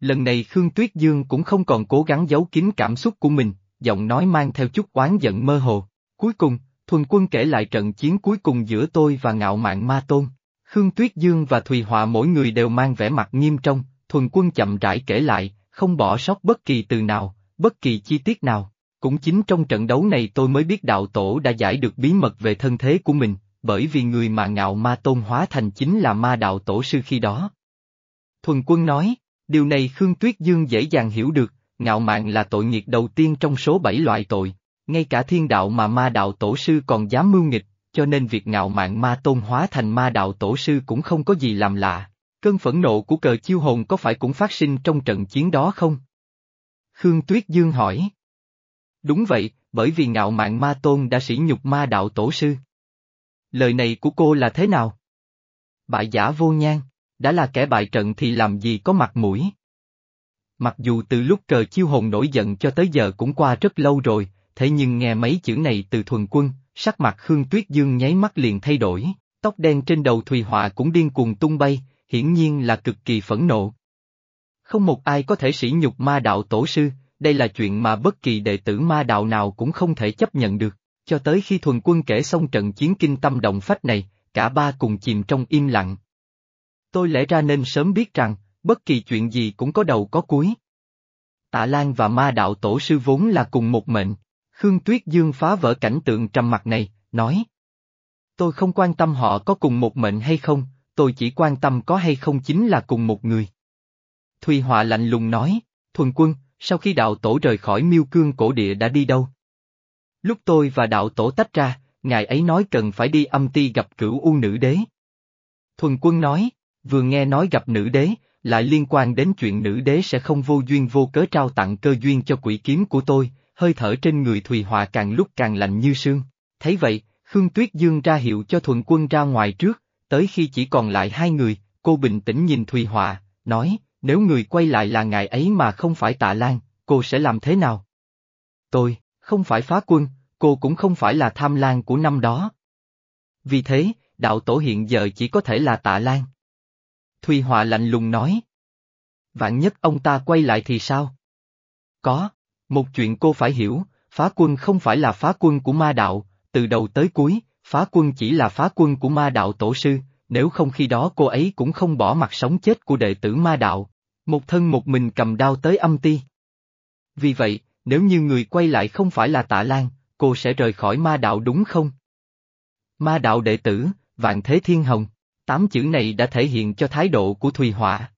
Lần này Khương Tuyết Dương cũng không còn cố gắng giấu kín cảm xúc của mình, giọng nói mang theo chút oán giận mơ hồ. Cuối cùng, Thuần Quân kể lại trận chiến cuối cùng giữa tôi và ngạo mạn ma tôn. Khương Tuyết Dương và Thùy Họa mỗi người đều mang vẻ mặt nghiêm trong, Thuần Quân chậm rãi kể lại, không bỏ sót bất kỳ từ nào, bất kỳ chi tiết nào. Cũng chính trong trận đấu này tôi mới biết đạo tổ đã giải được bí mật về thân thế của mình, bởi vì người mà ngạo ma tôn hóa thành chính là ma đạo tổ sư khi đó. Thuần quân nói, điều này Khương Tuyết Dương dễ dàng hiểu được, ngạo mạn là tội nghiệt đầu tiên trong số bảy loại tội, ngay cả thiên đạo mà ma đạo tổ sư còn dám mưu nghịch, cho nên việc ngạo mạn ma tôn hóa thành ma đạo tổ sư cũng không có gì làm lạ. Cơn phẫn nộ của cờ chiêu hồn có phải cũng phát sinh trong trận chiến đó không? Khương Tuyết Dương hỏi. Đúng vậy, bởi vì ngạo mạn ma tôn đã sỉ nhục ma đạo tổ sư. Lời này của cô là thế nào? Bại giả vô nhan, đã là kẻ bại trận thì làm gì có mặt mũi. Mặc dù từ lúc cờ chiêu hồn nổi giận cho tới giờ cũng qua rất lâu rồi, thế nhưng nghe mấy chữ này từ thuần quân, sắc mặt Khương Tuyết Dương nháy mắt liền thay đổi, tóc đen trên đầu Thùy Họa cũng điên cuồng tung bay, hiển nhiên là cực kỳ phẫn nộ. Không một ai có thể sỉ nhục ma đạo tổ sư, đây là chuyện mà bất kỳ đệ tử ma đạo nào cũng không thể chấp nhận được, cho tới khi thuần quân kể xong trận chiến kinh tâm động phách này, cả ba cùng chìm trong im lặng. Tôi lẽ ra nên sớm biết rằng, bất kỳ chuyện gì cũng có đầu có cuối. Tạ Lan và ma đạo tổ sư vốn là cùng một mệnh, Khương Tuyết Dương phá vỡ cảnh tượng trầm mặt này, nói. Tôi không quan tâm họ có cùng một mệnh hay không, tôi chỉ quan tâm có hay không chính là cùng một người. Thùy Họa lạnh lùng nói, Thuần Quân, sau khi đạo tổ rời khỏi miêu cương cổ địa đã đi đâu? Lúc tôi và đạo tổ tách ra, ngài ấy nói cần phải đi âm ti gặp cửu u nữ đế. Thuần Quân nói, vừa nghe nói gặp nữ đế, lại liên quan đến chuyện nữ đế sẽ không vô duyên vô cớ trao tặng cơ duyên cho quỷ kiếm của tôi, hơi thở trên người Thùy Họa càng lúc càng lạnh như sương. Thấy vậy, Khương Tuyết Dương ra hiệu cho Thuần Quân ra ngoài trước, tới khi chỉ còn lại hai người, cô bình tĩnh nhìn Thùy Họa, nói, nếu người quay lại là ngài ấy mà không phải tạ lan, cô sẽ làm thế nào? Tôi, không phải phá quân, cô cũng không phải là tham lan của năm đó. Vì thế, đạo tổ hiện giờ chỉ có thể là tạ lan. Thùy Họa lạnh lùng nói. Vạn nhất ông ta quay lại thì sao? Có, một chuyện cô phải hiểu, phá quân không phải là phá quân của ma đạo, từ đầu tới cuối, phá quân chỉ là phá quân của ma đạo tổ sư, nếu không khi đó cô ấy cũng không bỏ mặt sống chết của đệ tử ma đạo, một thân một mình cầm đao tới âm ti. Vì vậy, nếu như người quay lại không phải là tạ lan, cô sẽ rời khỏi ma đạo đúng không? Ma đạo đệ tử, vạn thế thiên hồng, tám chữ này đã thể hiện cho thái độ của Thùy Họa.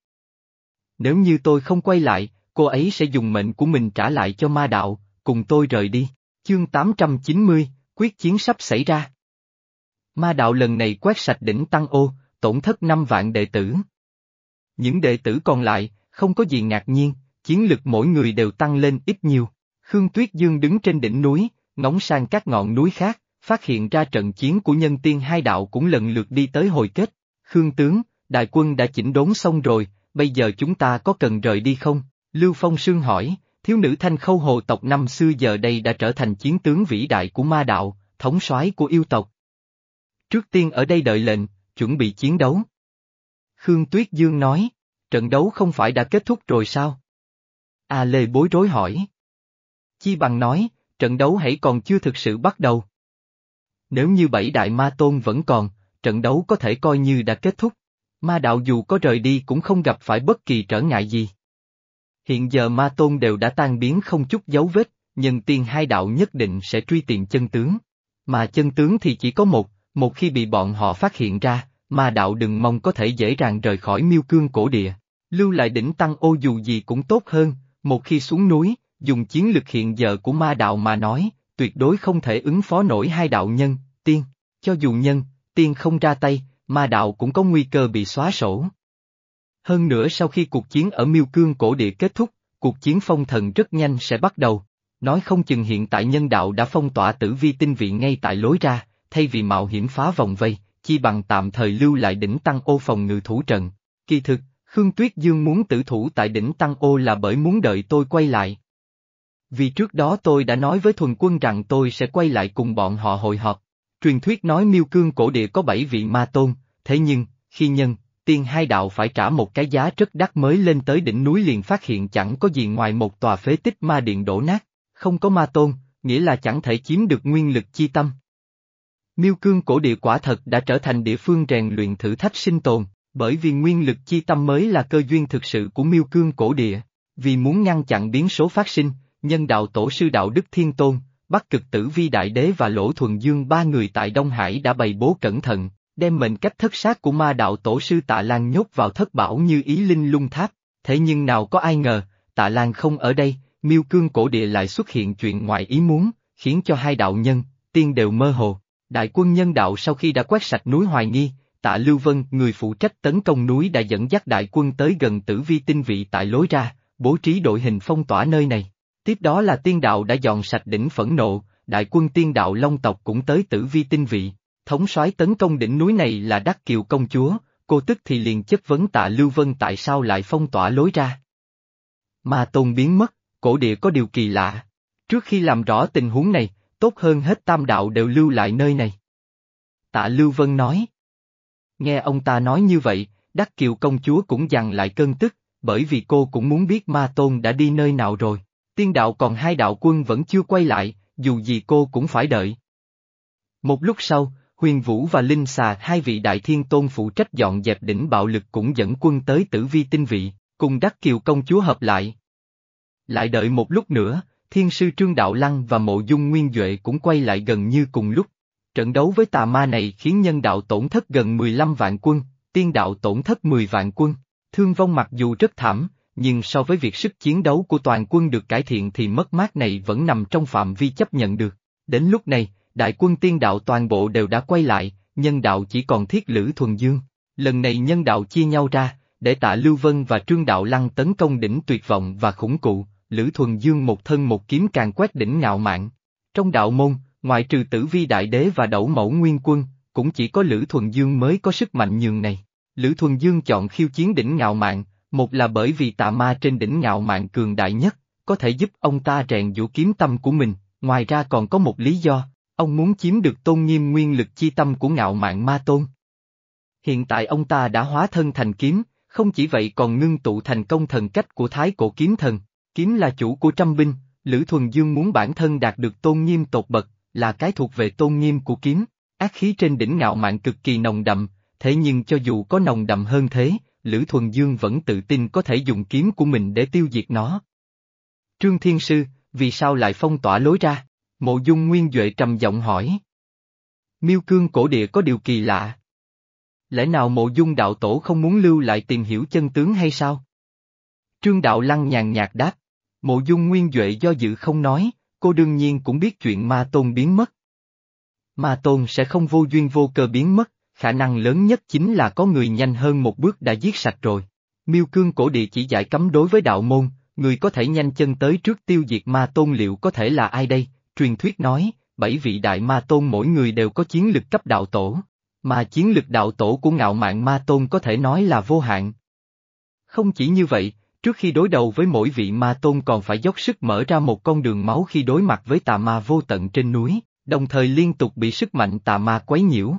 Nếu như tôi không quay lại, cô ấy sẽ dùng mệnh của mình trả lại cho ma đạo, cùng tôi rời đi. Chương 890, quyết chiến sắp xảy ra. Ma đạo lần này quét sạch đỉnh Tăng Ô, tổn thất 5 vạn đệ tử. Những đệ tử còn lại, không có gì ngạc nhiên, chiến lực mỗi người đều tăng lên ít nhiều. Khương Tuyết Dương đứng trên đỉnh núi, ngóng sang các ngọn núi khác, phát hiện ra trận chiến của nhân tiên hai đạo cũng lần lượt đi tới hồi kết. Khương tướng, đại quân đã chỉnh đốn xong rồi, bây giờ chúng ta có cần rời đi không? Lưu Phong Sương hỏi, thiếu nữ thanh khâu hồ tộc năm xưa giờ đây đã trở thành chiến tướng vĩ đại của ma đạo, thống soái của yêu tộc. Trước tiên ở đây đợi lệnh, chuẩn bị chiến đấu. Khương Tuyết Dương nói, trận đấu không phải đã kết thúc rồi sao? A Lê bối rối hỏi. Chi bằng nói, trận đấu hãy còn chưa thực sự bắt đầu. Nếu như bảy đại ma tôn vẫn còn, trận đấu có thể coi như đã kết thúc. Ma đạo dù có rời đi cũng không gặp phải bất kỳ trở ngại gì. Hiện giờ ma tôn đều đã tan biến không chút dấu vết, nhân tiên hai đạo nhất định sẽ truy tìm chân tướng. Mà chân tướng thì chỉ có một, một khi bị bọn họ phát hiện ra, ma đạo đừng mong có thể dễ dàng rời khỏi miêu cương cổ địa. Lưu lại đỉnh tăng ô dù gì cũng tốt hơn, một khi xuống núi, dùng chiến lực hiện giờ của ma đạo mà nói, tuyệt đối không thể ứng phó nổi hai đạo nhân, tiên. Cho dù nhân, tiên không ra tay, ma đạo cũng có nguy cơ bị xóa sổ. Hơn nữa sau khi cuộc chiến ở miêu cương cổ địa kết thúc, cuộc chiến phong thần rất nhanh sẽ bắt đầu. Nói không chừng hiện tại nhân đạo đã phong tỏa tử vi tinh vị ngay tại lối ra, thay vì mạo hiểm phá vòng vây, chi bằng tạm thời lưu lại đỉnh tăng ô phòng ngự thủ trận. Kỳ thực, Khương Tuyết Dương muốn tử thủ tại đỉnh tăng ô là bởi muốn đợi tôi quay lại. Vì trước đó tôi đã nói với thuần quân rằng tôi sẽ quay lại cùng bọn họ hội họp. Truyền thuyết nói miêu cương cổ địa có bảy vị ma tôn, thế nhưng, khi nhân, tiên hai đạo phải trả một cái giá rất đắt mới lên tới đỉnh núi liền phát hiện chẳng có gì ngoài một tòa phế tích ma điện đổ nát, không có ma tôn, nghĩa là chẳng thể chiếm được nguyên lực chi tâm. Miêu cương cổ địa quả thật đã trở thành địa phương rèn luyện thử thách sinh tồn, bởi vì nguyên lực chi tâm mới là cơ duyên thực sự của miêu cương cổ địa. Vì muốn ngăn chặn biến số phát sinh, nhân đạo tổ sư đạo Đức Thiên Tôn, Bắc cực tử vi đại đế và lỗ thuần dương ba người tại Đông Hải đã bày bố cẩn thận, đem mệnh cách thất sát của ma đạo tổ sư tạ Lan nhốt vào thất bảo như ý linh lung tháp, thế nhưng nào có ai ngờ, tạ Lan không ở đây, miêu cương cổ địa lại xuất hiện chuyện ngoài ý muốn, khiến cho hai đạo nhân, tiên đều mơ hồ. Đại quân nhân đạo sau khi đã quét sạch núi Hoài Nghi, tạ Lưu Vân, người phụ trách tấn công núi đã dẫn dắt đại quân tới gần tử vi tinh vị tại lối ra, bố trí đội hình phong tỏa nơi này. Tiếp đó là tiên đạo đã dọn sạch đỉnh phẫn nộ, đại quân tiên đạo Long tộc cũng tới tử vi tinh vị. Thống soái tấn công đỉnh núi này là Đắc Kiều công chúa, cô tức thì liền chất vấn tạ Lưu Vân tại sao lại phong tỏa lối ra. mà tôn biến mất, cổ địa có điều kỳ lạ. Trước khi làm rõ tình huống này, tốt hơn hết tam đạo đều lưu lại nơi này. Tạ Lưu Vân nói. Nghe ông ta nói như vậy, Đắc Kiều công chúa cũng dằn lại cơn tức, bởi vì cô cũng muốn biết ma tôn đã đi nơi nào rồi. Tiên đạo còn hai đạo quân vẫn chưa quay lại, dù gì cô cũng phải đợi. Một lúc sau, Huyền Vũ và Linh Xà hai vị đại thiên tôn phụ trách dọn dẹp đỉnh bạo lực cũng dẫn quân tới tử vi tinh vị, cùng Đắc Kiều công chúa hợp lại. Lại đợi một lúc nữa, thiên sư Trương Đạo Lăng và mộ dung nguyên Duệ cũng quay lại gần như cùng lúc. Trận đấu với tà ma này khiến nhân đạo tổn thất gần 15 vạn quân, tiên đạo tổn thất 10 vạn quân. Thương vong mặc dù rất thảm, nhưng so với việc sức chiến đấu của toàn quân được cải thiện thì mất mát này vẫn nằm trong phạm vi chấp nhận được. Đến lúc này, đại quân tiên đạo toàn bộ đều đã quay lại, nhân đạo chỉ còn thiết lữ thuần dương. Lần này nhân đạo chia nhau ra, để tạ Lưu Vân và Trương Đạo Lăng tấn công đỉnh tuyệt vọng và khủng cụ, Lữ Thuần Dương một thân một kiếm càng quét đỉnh ngạo mạn. Trong đạo môn, ngoại trừ tử vi đại đế và đẩu mẫu nguyên quân, cũng chỉ có Lữ Thuần Dương mới có sức mạnh nhường này. Lữ Thuần Dương chọn khiêu chiến đỉnh ngạo mạn, một là bởi vì tà ma trên đỉnh ngạo mạn cường đại nhất, có thể giúp ông ta rèn vũ kiếm tâm của mình, ngoài ra còn có một lý do, ông muốn chiếm được tôn nghiêm nguyên lực chi tâm của ngạo mạn ma tôn. Hiện tại ông ta đã hóa thân thành kiếm, không chỉ vậy còn ngưng tụ thành công thần cách của thái cổ kiếm thần, kiếm là chủ của trăm binh, Lữ Thuần Dương muốn bản thân đạt được tôn nghiêm tột bậc, là cái thuộc về tôn nghiêm của kiếm, ác khí trên đỉnh ngạo mạn cực kỳ nồng đậm, thế nhưng cho dù có nồng đậm hơn thế, Lữ Thuần Dương vẫn tự tin có thể dùng kiếm của mình để tiêu diệt nó. Trương Thiên Sư, vì sao lại phong tỏa lối ra? Mộ Dung Nguyên Duệ trầm giọng hỏi. Miêu cương cổ địa có điều kỳ lạ. Lẽ nào mộ dung đạo tổ không muốn lưu lại tìm hiểu chân tướng hay sao? Trương Đạo Lăng nhàn nhạt đáp. Mộ dung Nguyên Duệ do dự không nói, cô đương nhiên cũng biết chuyện ma tôn biến mất. Ma tôn sẽ không vô duyên vô cơ biến mất, khả năng lớn nhất chính là có người nhanh hơn một bước đã giết sạch rồi. Miêu cương cổ địa chỉ giải cấm đối với đạo môn, người có thể nhanh chân tới trước tiêu diệt ma tôn liệu có thể là ai đây, truyền thuyết nói, bảy vị đại ma tôn mỗi người đều có chiến lực cấp đạo tổ, mà chiến lực đạo tổ của ngạo mạn ma tôn có thể nói là vô hạn. Không chỉ như vậy, trước khi đối đầu với mỗi vị ma tôn còn phải dốc sức mở ra một con đường máu khi đối mặt với tà ma vô tận trên núi, đồng thời liên tục bị sức mạnh tà ma quấy nhiễu.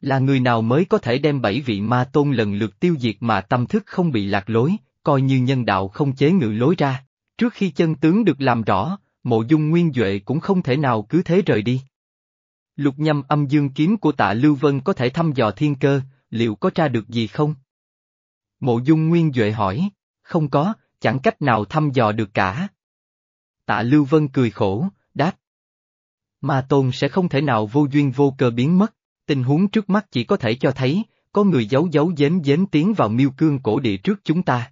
Là người nào mới có thể đem bảy vị ma tôn lần lượt tiêu diệt mà tâm thức không bị lạc lối, coi như nhân đạo không chế ngự lối ra. Trước khi chân tướng được làm rõ, mộ dung nguyên Duệ cũng không thể nào cứ thế rời đi. Lục nhâm âm dương kiếm của tạ Lưu Vân có thể thăm dò thiên cơ, liệu có tra được gì không? Mộ dung nguyên Duệ hỏi, không có, chẳng cách nào thăm dò được cả. Tạ Lưu Vân cười khổ, đáp. Ma Tôn sẽ không thể nào vô duyên vô cơ biến mất, tình huống trước mắt chỉ có thể cho thấy, có người giấu giấu giếm giếm tiến vào miêu cương cổ địa trước chúng ta.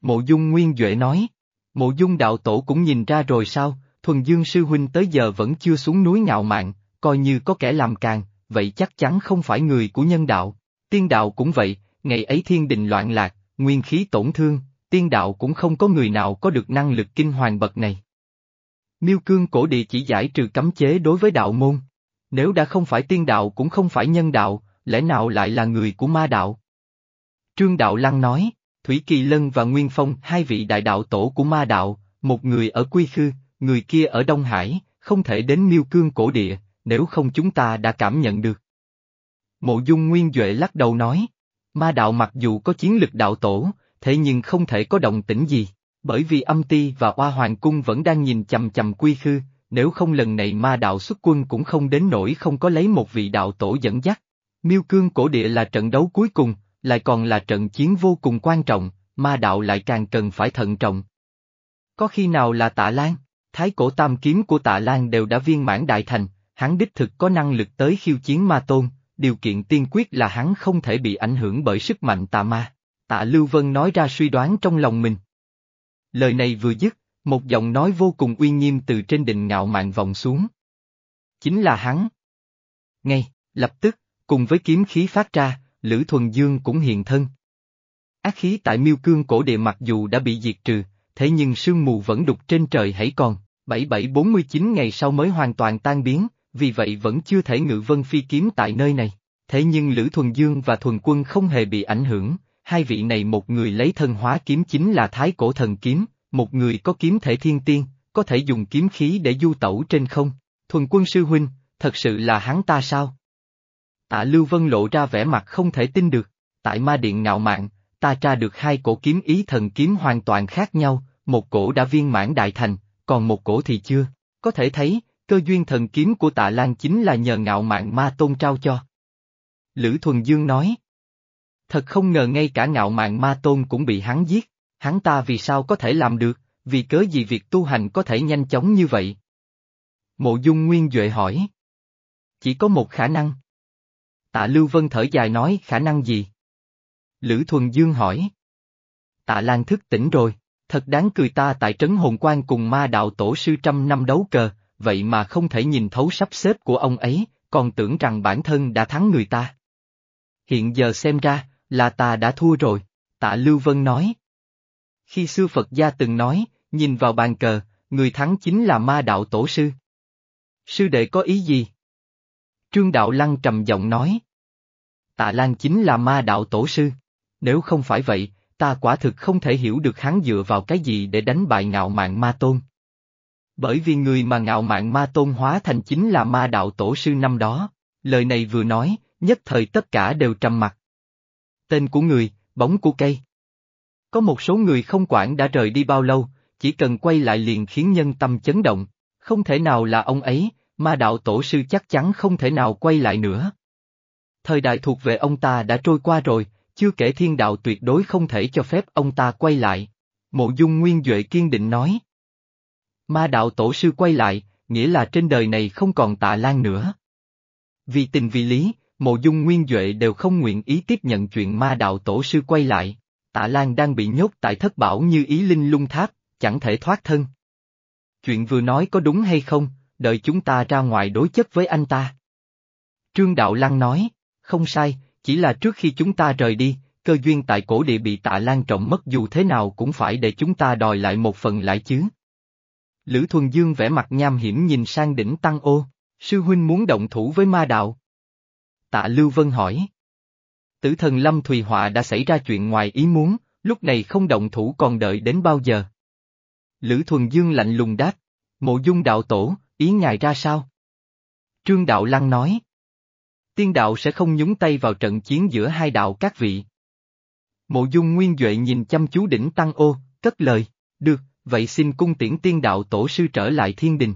Mộ dung nguyên Duệ nói, mộ dung đạo tổ cũng nhìn ra rồi sao, thuần dương sư huynh tới giờ vẫn chưa xuống núi ngạo mạn, coi như có kẻ làm càng, vậy chắc chắn không phải người của nhân đạo. Tiên đạo cũng vậy, ngày ấy thiên đình loạn lạc, nguyên khí tổn thương, tiên đạo cũng không có người nào có được năng lực kinh hoàng bậc này. Miêu cương cổ địa chỉ giải trừ cấm chế đối với đạo môn. Nếu đã không phải tiên đạo cũng không phải nhân đạo, lẽ nào lại là người của ma đạo? Trương Đạo Lăng nói, Thủy Kỳ Lân và Nguyên Phong hai vị đại đạo tổ của ma đạo, một người ở Quy Khư, người kia ở Đông Hải, không thể đến miêu cương cổ địa, nếu không chúng ta đã cảm nhận được. Mộ dung Nguyên Duệ lắc đầu nói, ma đạo mặc dù có chiến lực đạo tổ, thế nhưng không thể có động tĩnh gì, bởi vì âm ti và hoa hoàng cung vẫn đang nhìn chầm chầm quy khư, nếu không lần này ma đạo xuất quân cũng không đến nổi không có lấy một vị đạo tổ dẫn dắt. Miêu cương cổ địa là trận đấu cuối cùng, lại còn là trận chiến vô cùng quan trọng, ma đạo lại càng cần phải thận trọng. Có khi nào là tạ Lan? Thái cổ tam kiếm của tạ Lan đều đã viên mãn đại thành, hắn đích thực có năng lực tới khiêu chiến ma tôn, điều kiện tiên quyết là hắn không thể bị ảnh hưởng bởi sức mạnh tà ma. Tạ Lưu Vân nói ra suy đoán trong lòng mình. Lời này vừa dứt, một giọng nói vô cùng uy nghiêm từ trên đỉnh ngạo mạn vòng xuống. Chính là hắn. Ngay, lập tức, cùng với kiếm khí phát ra, Lữ Thuần Dương cũng hiện thân. Ác khí tại miêu cương cổ địa mặc dù đã bị diệt trừ, thế nhưng sương mù vẫn đục trên trời hãy còn, 7749 ngày sau mới hoàn toàn tan biến, vì vậy vẫn chưa thể ngự vân phi kiếm tại nơi này. Thế nhưng Lữ Thuần Dương và Thuần Quân không hề bị ảnh hưởng, hai vị này một người lấy thân hóa kiếm chính là Thái Cổ Thần Kiếm, một người có kiếm thể thiên tiên, có thể dùng kiếm khí để du tẩu trên không. Thuần Quân Sư Huynh, thật sự là hắn ta sao? Tạ Lưu Vân lộ ra vẻ mặt không thể tin được, tại ma điện ngạo mạn, ta tra được hai cổ kiếm ý thần kiếm hoàn toàn khác nhau, một cổ đã viên mãn đại thành, còn một cổ thì chưa. Có thể thấy, cơ duyên thần kiếm của tạ Lan chính là nhờ ngạo mạn ma tôn trao cho. Lữ Thuần Dương nói. Thật không ngờ ngay cả ngạo mạn ma tôn cũng bị hắn giết, hắn ta vì sao có thể làm được, vì cớ gì việc tu hành có thể nhanh chóng như vậy? Mộ Dung Nguyên Duệ hỏi. Chỉ có một khả năng. Tạ Lưu Vân thở dài nói khả năng gì? Lữ Thuần Dương hỏi. Tạ Lan thức tỉnh rồi, thật đáng cười ta tại trấn hồn quan cùng ma đạo tổ sư trăm năm đấu cờ, vậy mà không thể nhìn thấu sắp xếp của ông ấy, còn tưởng rằng bản thân đã thắng người ta. Hiện giờ xem ra, là ta đã thua rồi, tạ Lưu Vân nói. Khi xưa Phật gia từng nói, nhìn vào bàn cờ, người thắng chính là ma đạo tổ sư. Sư đệ có ý gì? Trương Đạo Lăng trầm giọng nói. Tạ Lan chính là ma đạo tổ sư. Nếu không phải vậy, ta quả thực không thể hiểu được hắn dựa vào cái gì để đánh bại ngạo mạn ma tôn. Bởi vì người mà ngạo mạn ma tôn hóa thành chính là ma đạo tổ sư năm đó, lời này vừa nói, nhất thời tất cả đều trầm mặt. Tên của người, bóng của cây. Có một số người không quản đã rời đi bao lâu, chỉ cần quay lại liền khiến nhân tâm chấn động, không thể nào là ông ấy, ma đạo tổ sư chắc chắn không thể nào quay lại nữa. Thời đại thuộc về ông ta đã trôi qua rồi, chưa kể thiên đạo tuyệt đối không thể cho phép ông ta quay lại. Mộ dung nguyên Duệ kiên định nói. Ma đạo tổ sư quay lại, nghĩa là trên đời này không còn tạ lan nữa. Vì tình vì lý, mộ dung nguyên Duệ đều không nguyện ý tiếp nhận chuyện ma đạo tổ sư quay lại. Tạ Lan đang bị nhốt tại thất bảo như ý linh lung tháp, chẳng thể thoát thân. Chuyện vừa nói có đúng hay không, đợi chúng ta ra ngoài đối chất với anh ta. Trương Đạo Lăng nói, không sai, chỉ là trước khi chúng ta rời đi, cơ duyên tại cổ địa bị tạ lan trọng mất dù thế nào cũng phải để chúng ta đòi lại một phần lại chứ. Lữ Thuần Dương vẽ mặt nham hiểm nhìn sang đỉnh Tăng Ô, sư huynh muốn động thủ với ma đạo. Tạ Lưu Vân hỏi. Tử thần Lâm Thùy Họa đã xảy ra chuyện ngoài ý muốn, lúc này không động thủ còn đợi đến bao giờ. Lữ Thuần Dương lạnh lùng đáp, mộ dung đạo tổ, ý ngài ra sao? Trương Đạo Lăng nói. Tiên đạo sẽ không nhúng tay vào trận chiến giữa hai đạo các vị. Mộ dung nguyên Duệ nhìn chăm chú đỉnh Tăng Ô, cất lời, được, vậy xin cung tiễn tiên đạo tổ sư trở lại thiên đình.